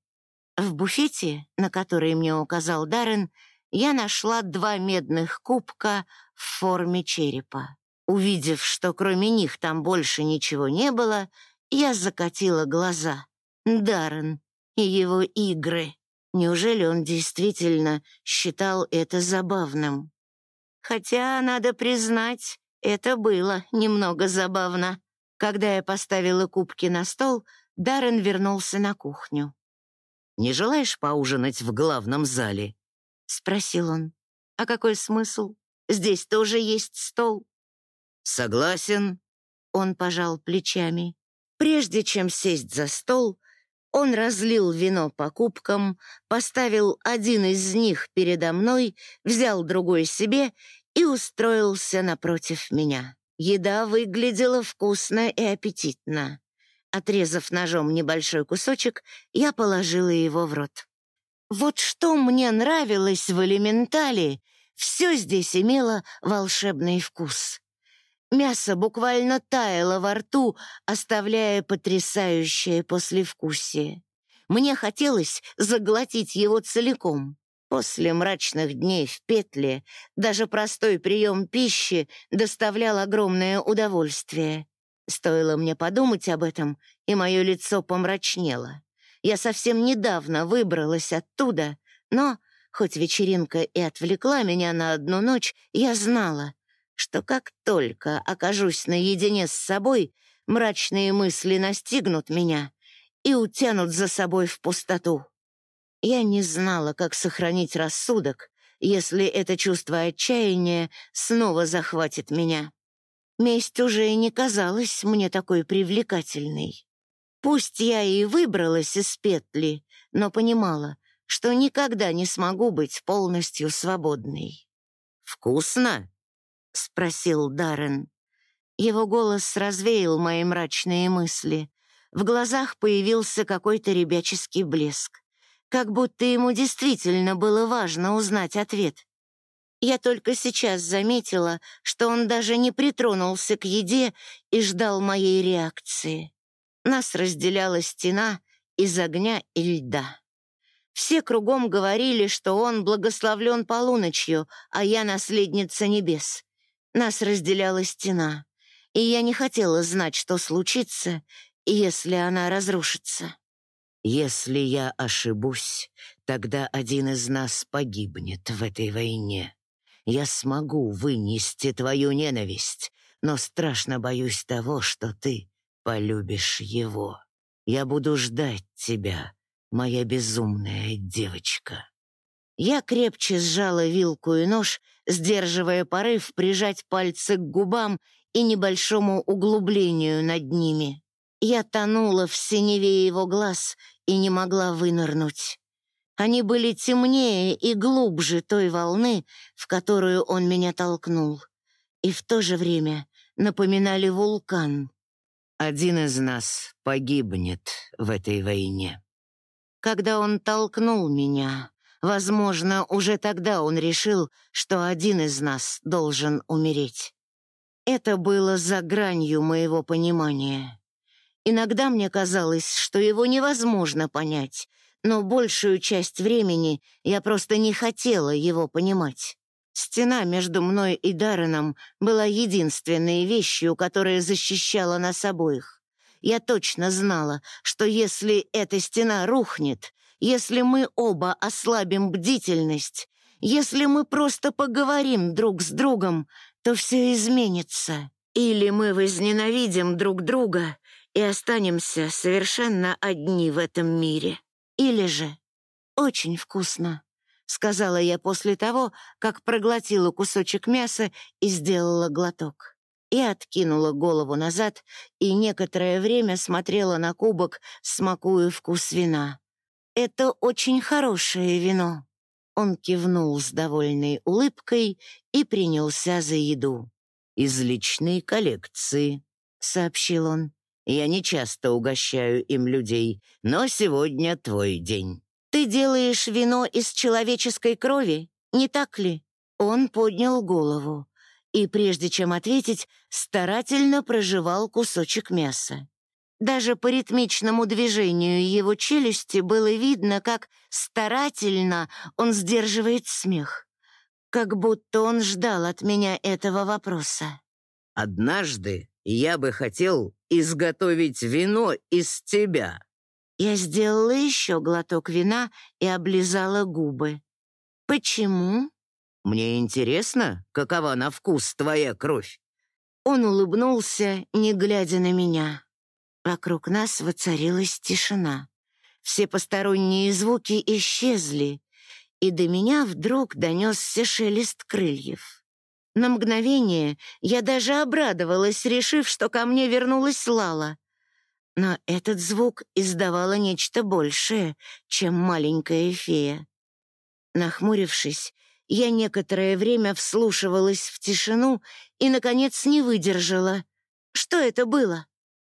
В буфете, на который мне указал Даррен, я нашла два медных кубка в форме черепа. Увидев, что кроме них там больше ничего не было, я закатила глаза. Даррен и его игры. Неужели он действительно считал это забавным? Хотя, надо признать, это было немного забавно. Когда я поставила кубки на стол, Даррен вернулся на кухню. «Не желаешь поужинать в главном зале?» — спросил он. «А какой смысл? Здесь тоже есть стол». «Согласен». Он пожал плечами. Прежде чем сесть за стол, он разлил вино по кубкам, поставил один из них передо мной, взял другой себе и устроился напротив меня. Еда выглядела вкусно и аппетитно. Отрезав ножом небольшой кусочек, я положила его в рот. Вот что мне нравилось в элементале, все здесь имело волшебный вкус. Мясо буквально таяло во рту, оставляя потрясающее послевкусие. Мне хотелось заглотить его целиком. После мрачных дней в петле даже простой прием пищи доставлял огромное удовольствие. Стоило мне подумать об этом, и мое лицо помрачнело. Я совсем недавно выбралась оттуда, но, хоть вечеринка и отвлекла меня на одну ночь, я знала, что как только окажусь наедине с собой, мрачные мысли настигнут меня и утянут за собой в пустоту. Я не знала, как сохранить рассудок, если это чувство отчаяния снова захватит меня. Месть уже и не казалась мне такой привлекательной. Пусть я и выбралась из петли, но понимала, что никогда не смогу быть полностью свободной. «Вкусно?» — спросил Даррен. Его голос развеял мои мрачные мысли. В глазах появился какой-то ребяческий блеск. Как будто ему действительно было важно узнать ответ. Я только сейчас заметила, что он даже не притронулся к еде и ждал моей реакции. Нас разделяла стена из огня и льда. Все кругом говорили, что он благословлен полуночью, а я наследница небес. Нас разделяла стена, и я не хотела знать, что случится, если она разрушится. «Если я ошибусь, тогда один из нас погибнет в этой войне. Я смогу вынести твою ненависть, но страшно боюсь того, что ты полюбишь его. Я буду ждать тебя, моя безумная девочка». Я крепче сжала вилку и нож, сдерживая порыв прижать пальцы к губам и небольшому углублению над ними. Я тонула в синеве его глаз и не могла вынырнуть. Они были темнее и глубже той волны, в которую он меня толкнул, и в то же время напоминали вулкан. «Один из нас погибнет в этой войне». Когда он толкнул меня, возможно, уже тогда он решил, что один из нас должен умереть. Это было за гранью моего понимания. Иногда мне казалось, что его невозможно понять, но большую часть времени я просто не хотела его понимать. Стена между мной и Дарреном была единственной вещью, которая защищала нас обоих. Я точно знала, что если эта стена рухнет, если мы оба ослабим бдительность, если мы просто поговорим друг с другом, то все изменится. Или мы возненавидим друг друга, и останемся совершенно одни в этом мире. Или же очень вкусно, сказала я после того, как проглотила кусочек мяса и сделала глоток. И откинула голову назад и некоторое время смотрела на кубок, смакуя вкус вина. «Это очень хорошее вино». Он кивнул с довольной улыбкой и принялся за еду. «Из личной коллекции», — сообщил он. Я не часто угощаю им людей, но сегодня твой день». «Ты делаешь вино из человеческой крови, не так ли?» Он поднял голову и, прежде чем ответить, старательно прожевал кусочек мяса. Даже по ритмичному движению его челюсти было видно, как старательно он сдерживает смех. Как будто он ждал от меня этого вопроса. «Однажды я бы хотел изготовить вино из тебя». Я сделала еще глоток вина и облизала губы. «Почему?» Мне интересно, какова на вкус твоя кровь. Он улыбнулся, не глядя на меня. Вокруг нас воцарилась тишина. Все посторонние звуки исчезли, и до меня вдруг донесся шелест крыльев. На мгновение я даже обрадовалась, решив, что ко мне вернулась Лала. Но этот звук издавало нечто большее, чем маленькая фея. Нахмурившись, я некоторое время вслушивалась в тишину и, наконец, не выдержала. Что это было?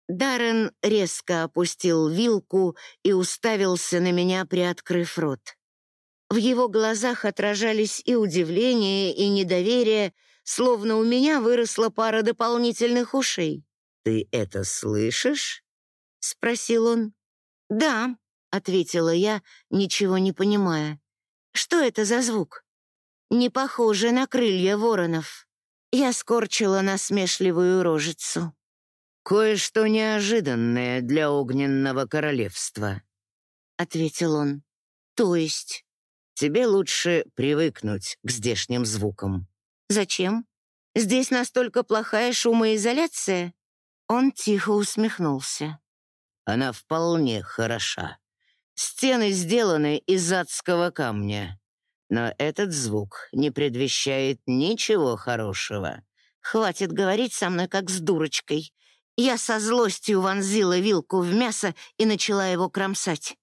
Даррен резко опустил вилку и уставился на меня, приоткрыв рот. В его глазах отражались и удивление, и недоверие, словно у меня выросла пара дополнительных ушей. «Ты это слышишь?» — спросил он. «Да», — ответила я, ничего не понимая. «Что это за звук?» «Не похоже на крылья воронов». Я скорчила насмешливую рожицу. «Кое-что неожиданное для огненного королевства», — ответил он. «То есть?» Тебе лучше привыкнуть к здешним звукам». «Зачем? Здесь настолько плохая шумоизоляция?» Он тихо усмехнулся. «Она вполне хороша. Стены сделаны из адского камня. Но этот звук не предвещает ничего хорошего. Хватит говорить со мной, как с дурочкой. Я со злостью вонзила вилку в мясо и начала его кромсать.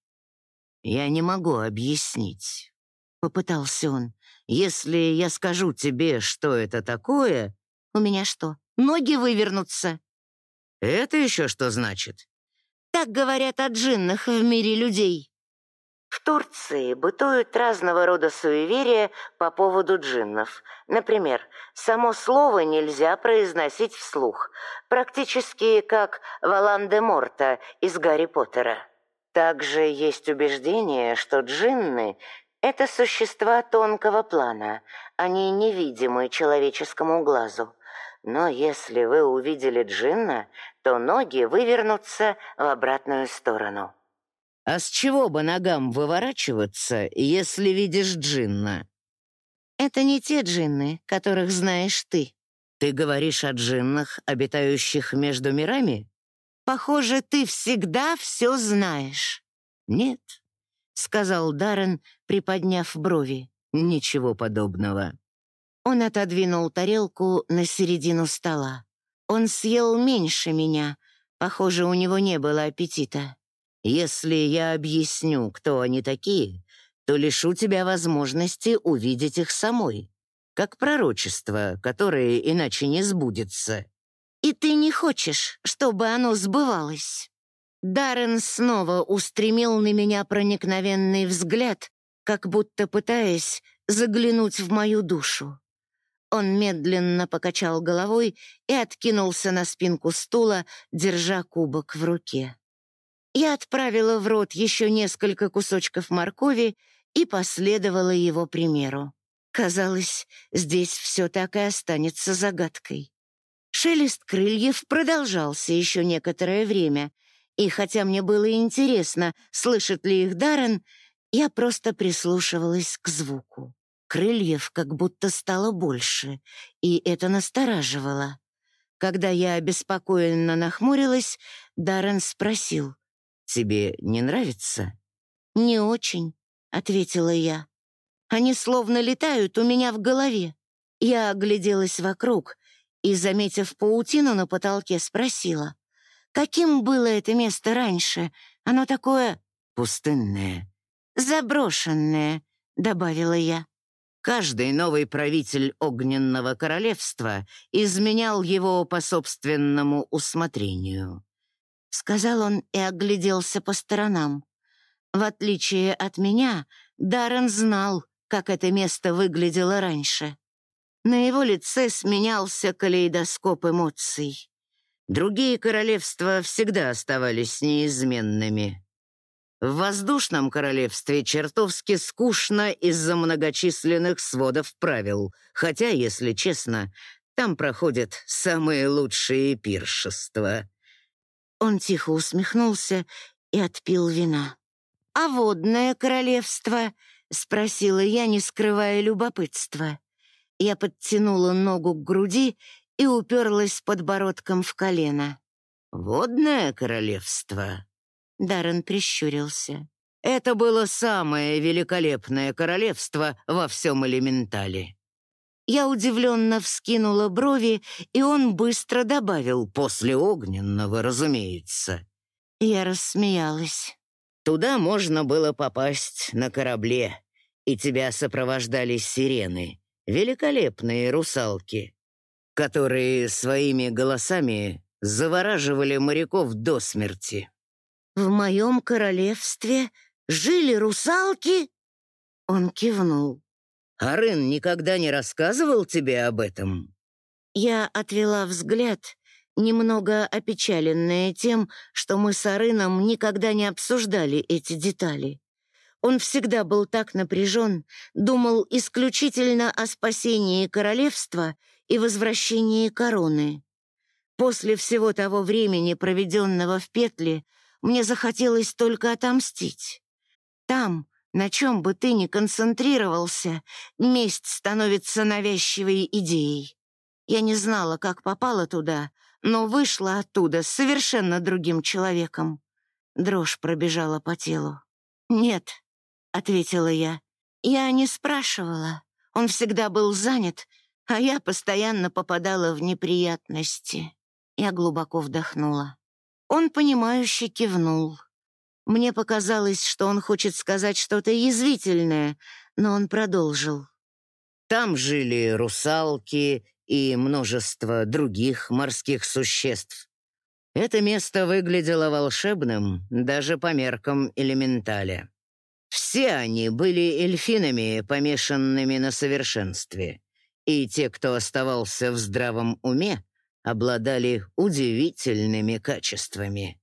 Я не могу объяснить. — попытался он. «Если я скажу тебе, что это такое...» «У меня что, ноги вывернутся?» «Это еще что значит?» «Так говорят о джиннах в мире людей». В Турции бытуют разного рода суеверия по поводу джиннов. Например, само слово нельзя произносить вслух, практически как «Валан-де-Морта» из «Гарри Поттера». Также есть убеждение, что джинны это существа тонкого плана, они невидимы человеческому глазу. Но если вы увидели джинна, то ноги вывернутся в обратную сторону. А с чего бы ногам выворачиваться, если видишь джинна? Это не те джинны, которых знаешь ты. Ты говоришь о джиннах, обитающих между мирами? Похоже, ты всегда все знаешь. Нет, — сказал Даррен, приподняв брови. «Ничего подобного». Он отодвинул тарелку на середину стола. Он съел меньше меня. Похоже, у него не было аппетита. «Если я объясню, кто они такие, то лишу тебя возможности увидеть их самой, как пророчество, которое иначе не сбудется». «И ты не хочешь, чтобы оно сбывалось?» Даррен снова устремил на меня проникновенный взгляд, как будто пытаясь заглянуть в мою душу. Он медленно покачал головой и откинулся на спинку стула, держа кубок в руке. Я отправила в рот еще несколько кусочков моркови и последовала его примеру. Казалось, здесь все так и останется загадкой. Шелест крыльев продолжался еще некоторое время — и хотя мне было интересно, слышит ли их Даррен, я просто прислушивалась к звуку. Крыльев как будто стало больше, и это настораживало. Когда я обеспокоенно нахмурилась, Даррен спросил. «Тебе не нравится?» «Не очень», — ответила я. «Они словно летают у меня в голове». Я огляделась вокруг и, заметив паутину на потолке, спросила. Каким было это место раньше? Оно такое... Пустынное. Заброшенное, добавила я. Каждый новый правитель Огненного Королевства изменял его по собственному усмотрению. Сказал он и огляделся по сторонам. В отличие от меня, Даррен знал, как это место выглядело раньше. На его лице сменялся калейдоскоп эмоций. Другие королевства всегда оставались неизменными. В воздушном королевстве чертовски скучно из-за многочисленных сводов правил, хотя, если честно, там проходят самые лучшие пиршества. Он тихо усмехнулся и отпил вина. «А водное королевство?» — спросила я, не скрывая любопытства. Я подтянула ногу к груди и уперлась подбородком в колено. «Водное королевство?» Даррен прищурился. «Это было самое великолепное королевство во всем элементале». Я удивленно вскинула брови, и он быстро добавил «после огненного, разумеется». Я рассмеялась. «Туда можно было попасть на корабле, и тебя сопровождали сирены, великолепные русалки, которые своими голосами завораживали моряков до смерти». «В моем королевстве жили русалки?» Он кивнул. Арын никогда не рассказывал тебе об этом?» Я отвела взгляд, немного опечаленная тем, что мы с Арыном никогда не обсуждали эти детали. Он всегда был так напряжен, думал исключительно о спасении королевства и возвращении короны. После всего того времени, проведенного в петле, мне захотелось только отомстить. Там, на чем бы ты ни концентрировался, месть становится навязчивой идеей. Я не знала, как попала туда, но вышла оттуда совершенно другим человеком. Дрожь пробежала по телу. «Нет», — ответила я, — «я не спрашивала. Он всегда был занят, а я постоянно попадала в неприятности». Я глубоко вдохнула. Он, понимающе кивнул. Мне показалось, что он хочет сказать что-то язвительное, но он продолжил. Там жили русалки и множество других морских существ. Это место выглядело волшебным даже по меркам элементаля. Все они были эльфинами, помешанными на совершенстве, и те, кто оставался в здравом уме, обладали удивительными качествами.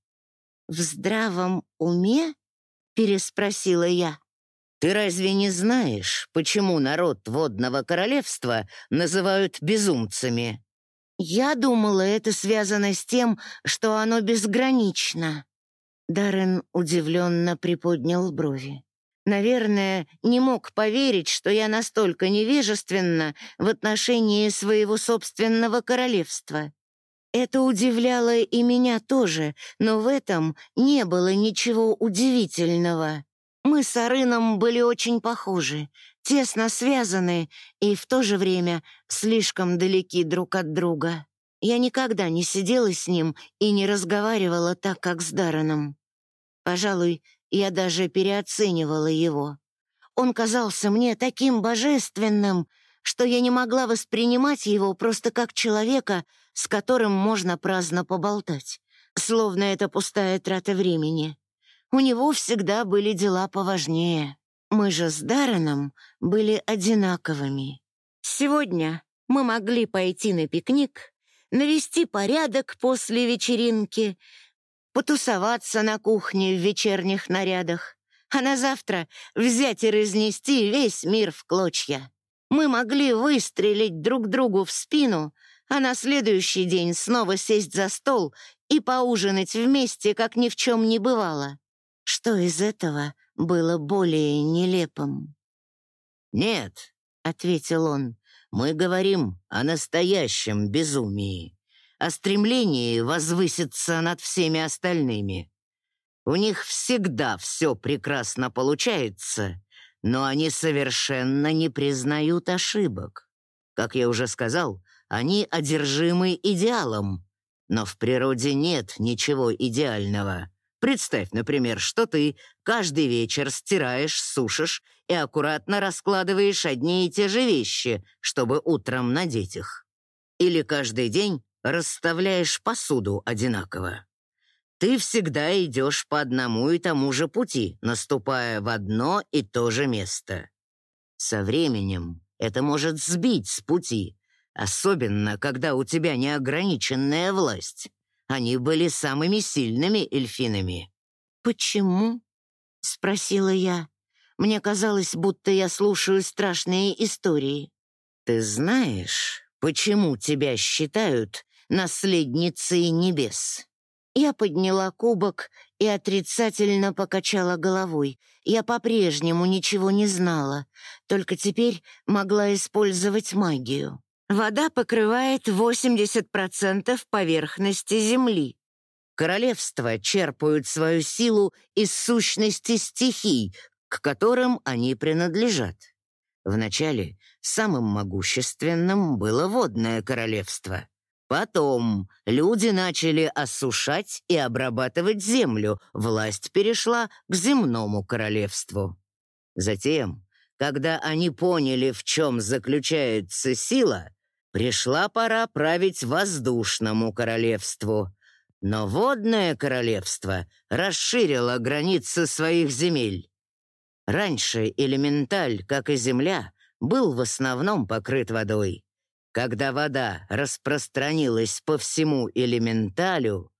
«В здравом уме?» — переспросила я. «Ты разве не знаешь, почему народ Водного Королевства называют безумцами?» «Я думала, это связано с тем, что оно безгранично». Даррен удивленно приподнял брови. Наверное, не мог поверить, что я настолько невежественна в отношении своего собственного королевства. Это удивляло и меня тоже, но в этом не было ничего удивительного. Мы с Арыном были очень похожи, тесно связаны и в то же время слишком далеки друг от друга. Я никогда не сидела с ним и не разговаривала так, как с Дарреном. Пожалуй, я даже переоценивала его. Он казался мне таким божественным, что я не могла воспринимать его просто как человека, с которым можно праздно поболтать, словно это пустая трата времени. У него всегда были дела поважнее. Мы же с Дарреном были одинаковыми. Сегодня мы могли пойти на пикник, навести порядок после вечеринки, потусоваться на кухне в вечерних нарядах, а на завтра взять и разнести весь мир в клочья. Мы могли выстрелить друг другу в спину — а на следующий день снова сесть за стол и поужинать вместе, как ни в чем не бывало. Что из этого было более нелепым? «Нет», — ответил он, — «мы говорим о настоящем безумии, о стремлении возвыситься над всеми остальными. У них всегда все прекрасно получается, но они совершенно не признают ошибок. Как я уже сказал, они одержимы идеалом. Но в природе нет ничего идеального. Представь, например, что ты каждый вечер стираешь, сушишь и аккуратно раскладываешь одни и те же вещи, чтобы утром надеть их. Или каждый день расставляешь посуду одинаково. Ты всегда идешь по одному и тому же пути, наступая в одно и то же место. Со временем это может сбить с пути, Особенно, когда у тебя неограниченная власть. Они были самыми сильными эльфинами». «Почему?» — спросила я. Мне казалось, будто я слушаю страшные истории. «Ты знаешь, почему тебя считают наследницей небес?» Я подняла кубок и отрицательно покачала головой. Я по-прежнему ничего не знала, только теперь могла использовать магию. Вода покрывает 80% поверхности Земли. Королевства черпают свою силу из сущности стихий, к которым они принадлежат. Вначале самым могущественным было водное королевство. Потом люди начали осушать и обрабатывать землю, власть перешла к земному королевству. Затем, когда они поняли, в чем заключается сила, пришла пора править воздушному королевству. Но водное королевство расширило границы своих земель. Раньше элементаль, как и земля, был в основном покрыт водой. Когда вода распространилась по всему элементалю,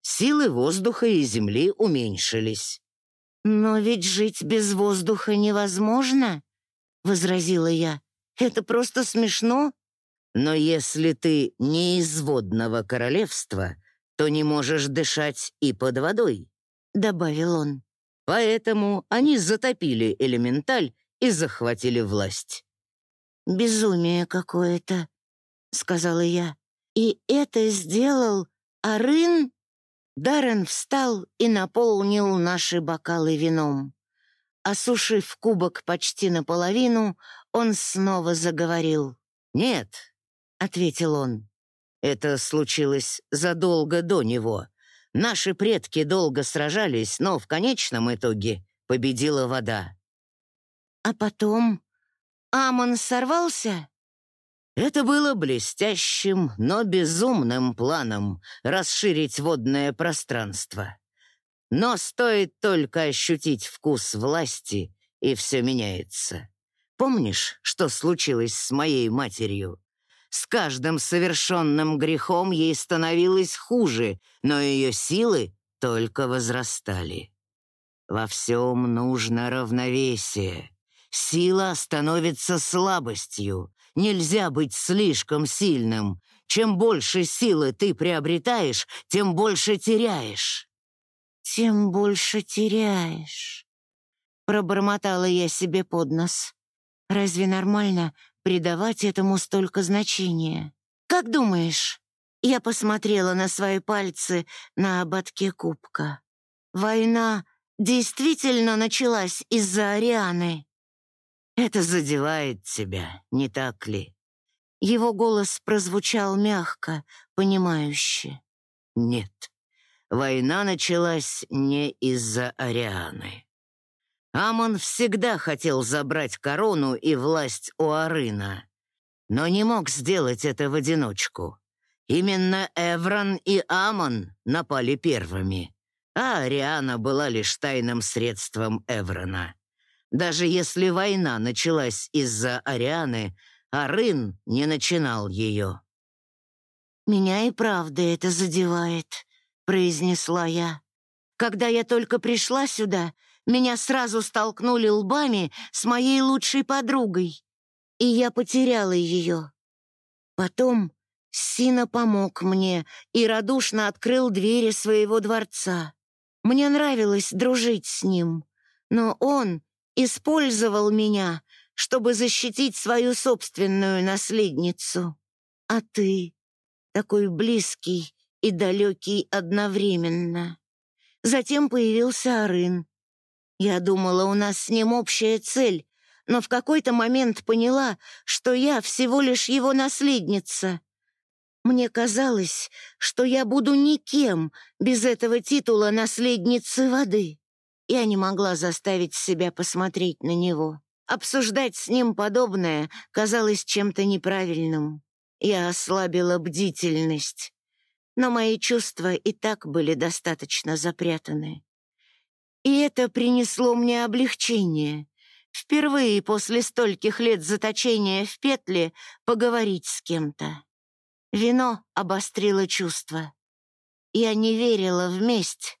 силы воздуха и земли уменьшились. «Но ведь жить без воздуха невозможно», — возразила я. «Это просто смешно». «Но если ты не из водного королевства, то не можешь дышать и под водой», — добавил он. Поэтому они затопили элементаль и захватили власть. «Безумие какое-то», — сказала я. «И это сделал Арын?» Даррен встал и наполнил наши бокалы вином. Осушив кубок почти наполовину, он снова заговорил. «Нет», — ответил он, — «это случилось задолго до него. Наши предки долго сражались, но в конечном итоге победила вода». «А потом Амон сорвался?» Это было блестящим, но безумным планом расширить водное пространство. Но стоит только ощутить вкус власти, и все меняется. Помнишь, что случилось с моей матерью? С каждым совершенным грехом ей становилось хуже, но ее силы только возрастали. Во всем нужно равновесие. Сила становится слабостью, Нельзя быть слишком сильным. Чем больше силы ты приобретаешь, тем больше теряешь. Тем больше теряешь. Пробормотала я себе под нос. Разве нормально придавать этому столько значения? Как думаешь? Я посмотрела на свои пальцы на ободке кубка. Война действительно началась из-за Арианы. Это задевает тебя, не так ли?» Его голос прозвучал мягко, понимающе. «Нет, война началась не из-за Арианы. Амон всегда хотел забрать корону и власть у Арына, но не мог сделать это в одиночку. Именно Эврон и Амон напали первыми, а Ариана была лишь тайным средством Эврона. Даже если война началась из-за Арианы, Арын не начинал ее. «Меня и правда это задевает», — произнесла я. «Когда я только пришла сюда, меня сразу столкнули лбами с моей лучшей подругой, и я потеряла ее. Потом Сина помог мне и радушно открыл двери своего дворца. Мне нравилось дружить с ним, но он использовал меня, чтобы защитить свою собственную наследницу. А ты такой близкий и далекий одновременно. Затем появился Арын. Я думала, у нас с ним общая цель, но в какой-то момент поняла, что я всего лишь его наследница. Мне казалось, что я буду никем без этого титула наследницы воды. Я не могла заставить себя посмотреть на него. Обсуждать с ним подобное казалось чем-то неправильным. Я ослабила бдительность, но мои чувства и так были достаточно запрятаны. И это принесло мне облегчение. Впервые после стольких лет заточения в петле поговорить с кем-то. Вино обострило чувства. Я не верила в месть,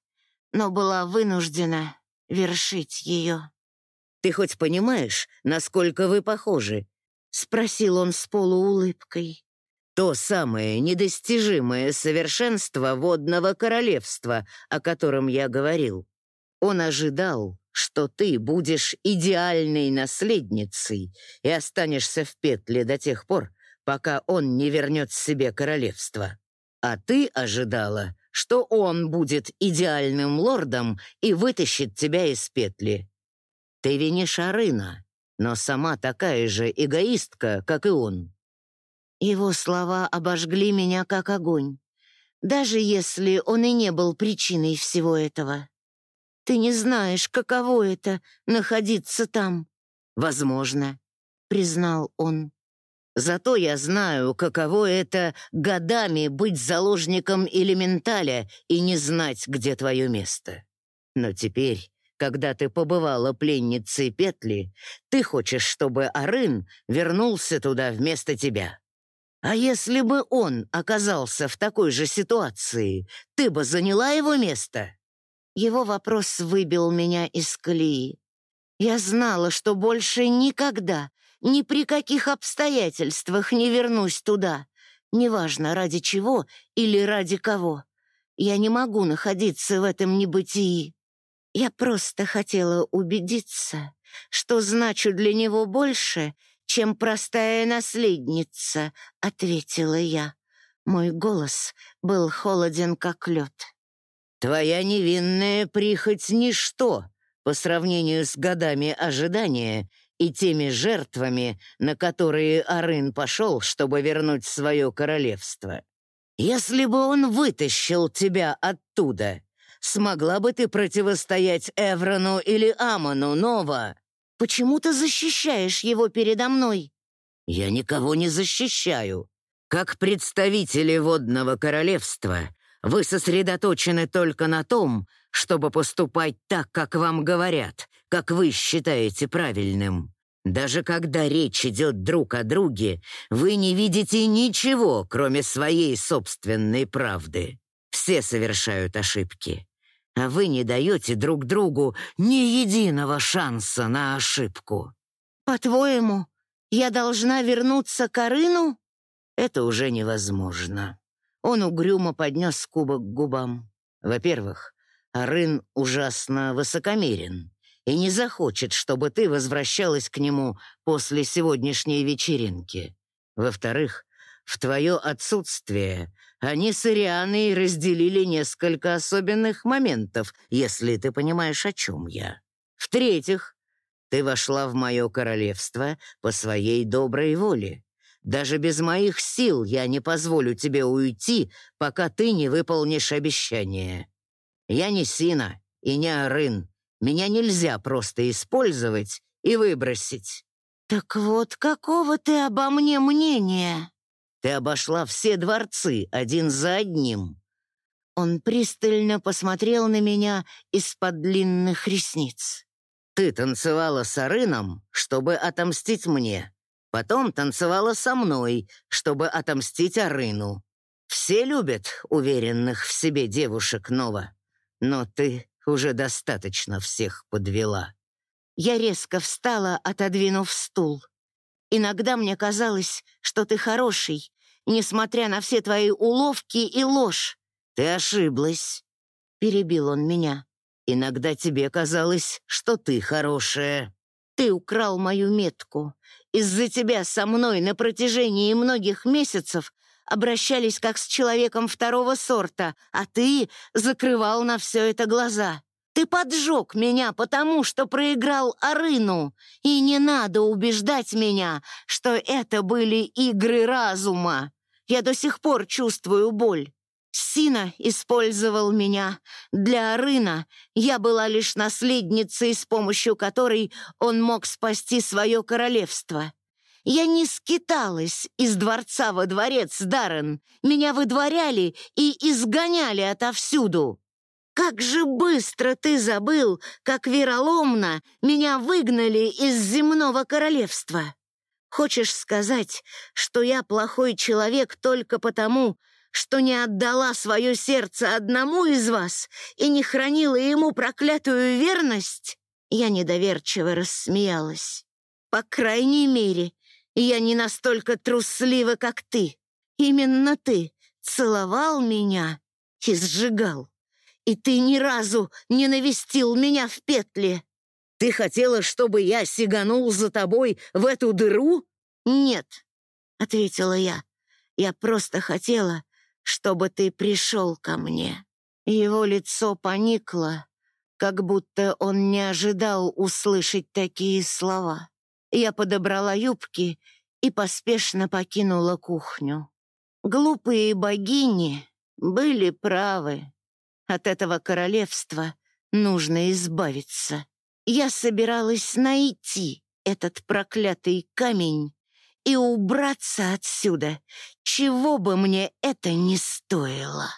но была вынуждена вершить ее. «Ты хоть понимаешь, насколько вы похожи?» — спросил он с полуулыбкой. То самое недостижимое совершенство водного королевства, о котором я говорил. Он ожидал, что ты будешь идеальной наследницей и останешься в петле до тех пор, пока он не вернет себе королевство. А ты ожидала, что он будет идеальным лордом и вытащит тебя из петли. Ты винишь Арына, но сама такая же эгоистка, как и он. Его слова обожгли меня как огонь, даже если он и не был причиной всего этого. Ты не знаешь, каково это — находиться там. Возможно, — признал он. Зато я знаю, каково это годами быть заложником элементаля и не знать, где твое место. Но теперь, когда ты побывала пленницей петли, ты хочешь, чтобы Арын вернулся туда вместо тебя. А если бы он оказался в такой же ситуации, ты бы заняла его место?» Его вопрос выбил меня из колеи. Я знала, что больше никогда, ни при каких обстоятельствах не вернусь туда, неважно ради чего или ради кого. Я не могу находиться в этом небытии. Я просто хотела убедиться, что значу для него больше, чем простая наследница», — ответила я. Мой голос был холоден, как лед. «Твоя невинная прихоть — ничто по сравнению с годами ожидания и теми жертвами, на которые Арын пошел, чтобы вернуть свое королевство. Если бы он вытащил тебя оттуда, смогла бы ты противостоять Эврону или Амону, Нова?» Почему ты защищаешь его передо мной?» «Я никого не защищаю. Как представители водного королевства, вы сосредоточены только на том, чтобы поступать так, как вам говорят, как вы считаете правильным. Даже когда речь идет друг о друге, вы не видите ничего, кроме своей собственной правды. Все совершают ошибки а вы не даете друг другу ни единого шанса на ошибку. По-твоему, я должна вернуться к Арыну? Это уже невозможно. Он угрюмо поднес кубок к губам. Во-первых, Арын ужасно высокомерен и не захочет, чтобы ты возвращалась к нему после сегодняшней вечеринки. Во-вторых, в твое отсутствие они с Ирианой разделили несколько особенных моментов, если ты понимаешь, о чем я. В-третьих, ты вошла в мое королевство по своей доброй воле. Даже без моих сил я не позволю тебе уйти, пока ты не выполнишь обещание. Я не Сина и не Арын. Меня нельзя просто использовать и выбросить». «Так вот, какого ты обо мне мнения?» Ты обошла все дворцы один за одним». Он пристально посмотрел на меня из-под длинных ресниц. «Ты танцевала с Арыном, чтобы отомстить мне. Потом танцевала со мной, чтобы отомстить Арыну. Все любят уверенных в себе девушек Нова, но ты уже достаточно всех подвела». Я резко встала, отодвинув стул. Иногда мне казалось, что ты хороший, несмотря на все твои уловки и ложь. Ты ошиблась, — перебил он меня. Иногда тебе казалось, что ты хорошая. Ты украл мою метку. Из-за тебя со мной на протяжении многих месяцев обращались как с человеком второго сорта, а ты закрывал на все это глаза. Ты поджег меня, потому что проиграл Арыну, и не надо убеждать меня, что это были игры разума. Я до сих пор чувствую боль. Сина использовал меня. Для Арына я была лишь наследницей, с помощью которой он мог спасти свое королевство. Я не скиталась из дворца во дворец, Даррен. Меня выдворяли и изгоняли отовсюду. Как же быстро ты забыл, как вероломно меня выгнали из земного королевства. Хочешь сказать, что я плохой человек только потому, что не отдала свое сердце одному из вас и не хранила ему проклятую верность?» Я недоверчиво рассмеялась. «По крайней мере, я не настолько труслива, как ты. Именно ты целовал меня и сжигал. И ты ни разу не навестил меня в петле. Ты хотела, чтобы я сиганул за тобой в эту дыру? Нет, — ответила я. Я просто хотела, чтобы ты пришел ко мне. Его лицо поникло, как будто он не ожидал услышать такие слова. Я подобрала юбки и поспешно покинула кухню. Глупые богини были правы. От этого королевства нужно избавиться. Я собиралась найти этот проклятый камень и убраться отсюда, чего бы мне это ни стоило.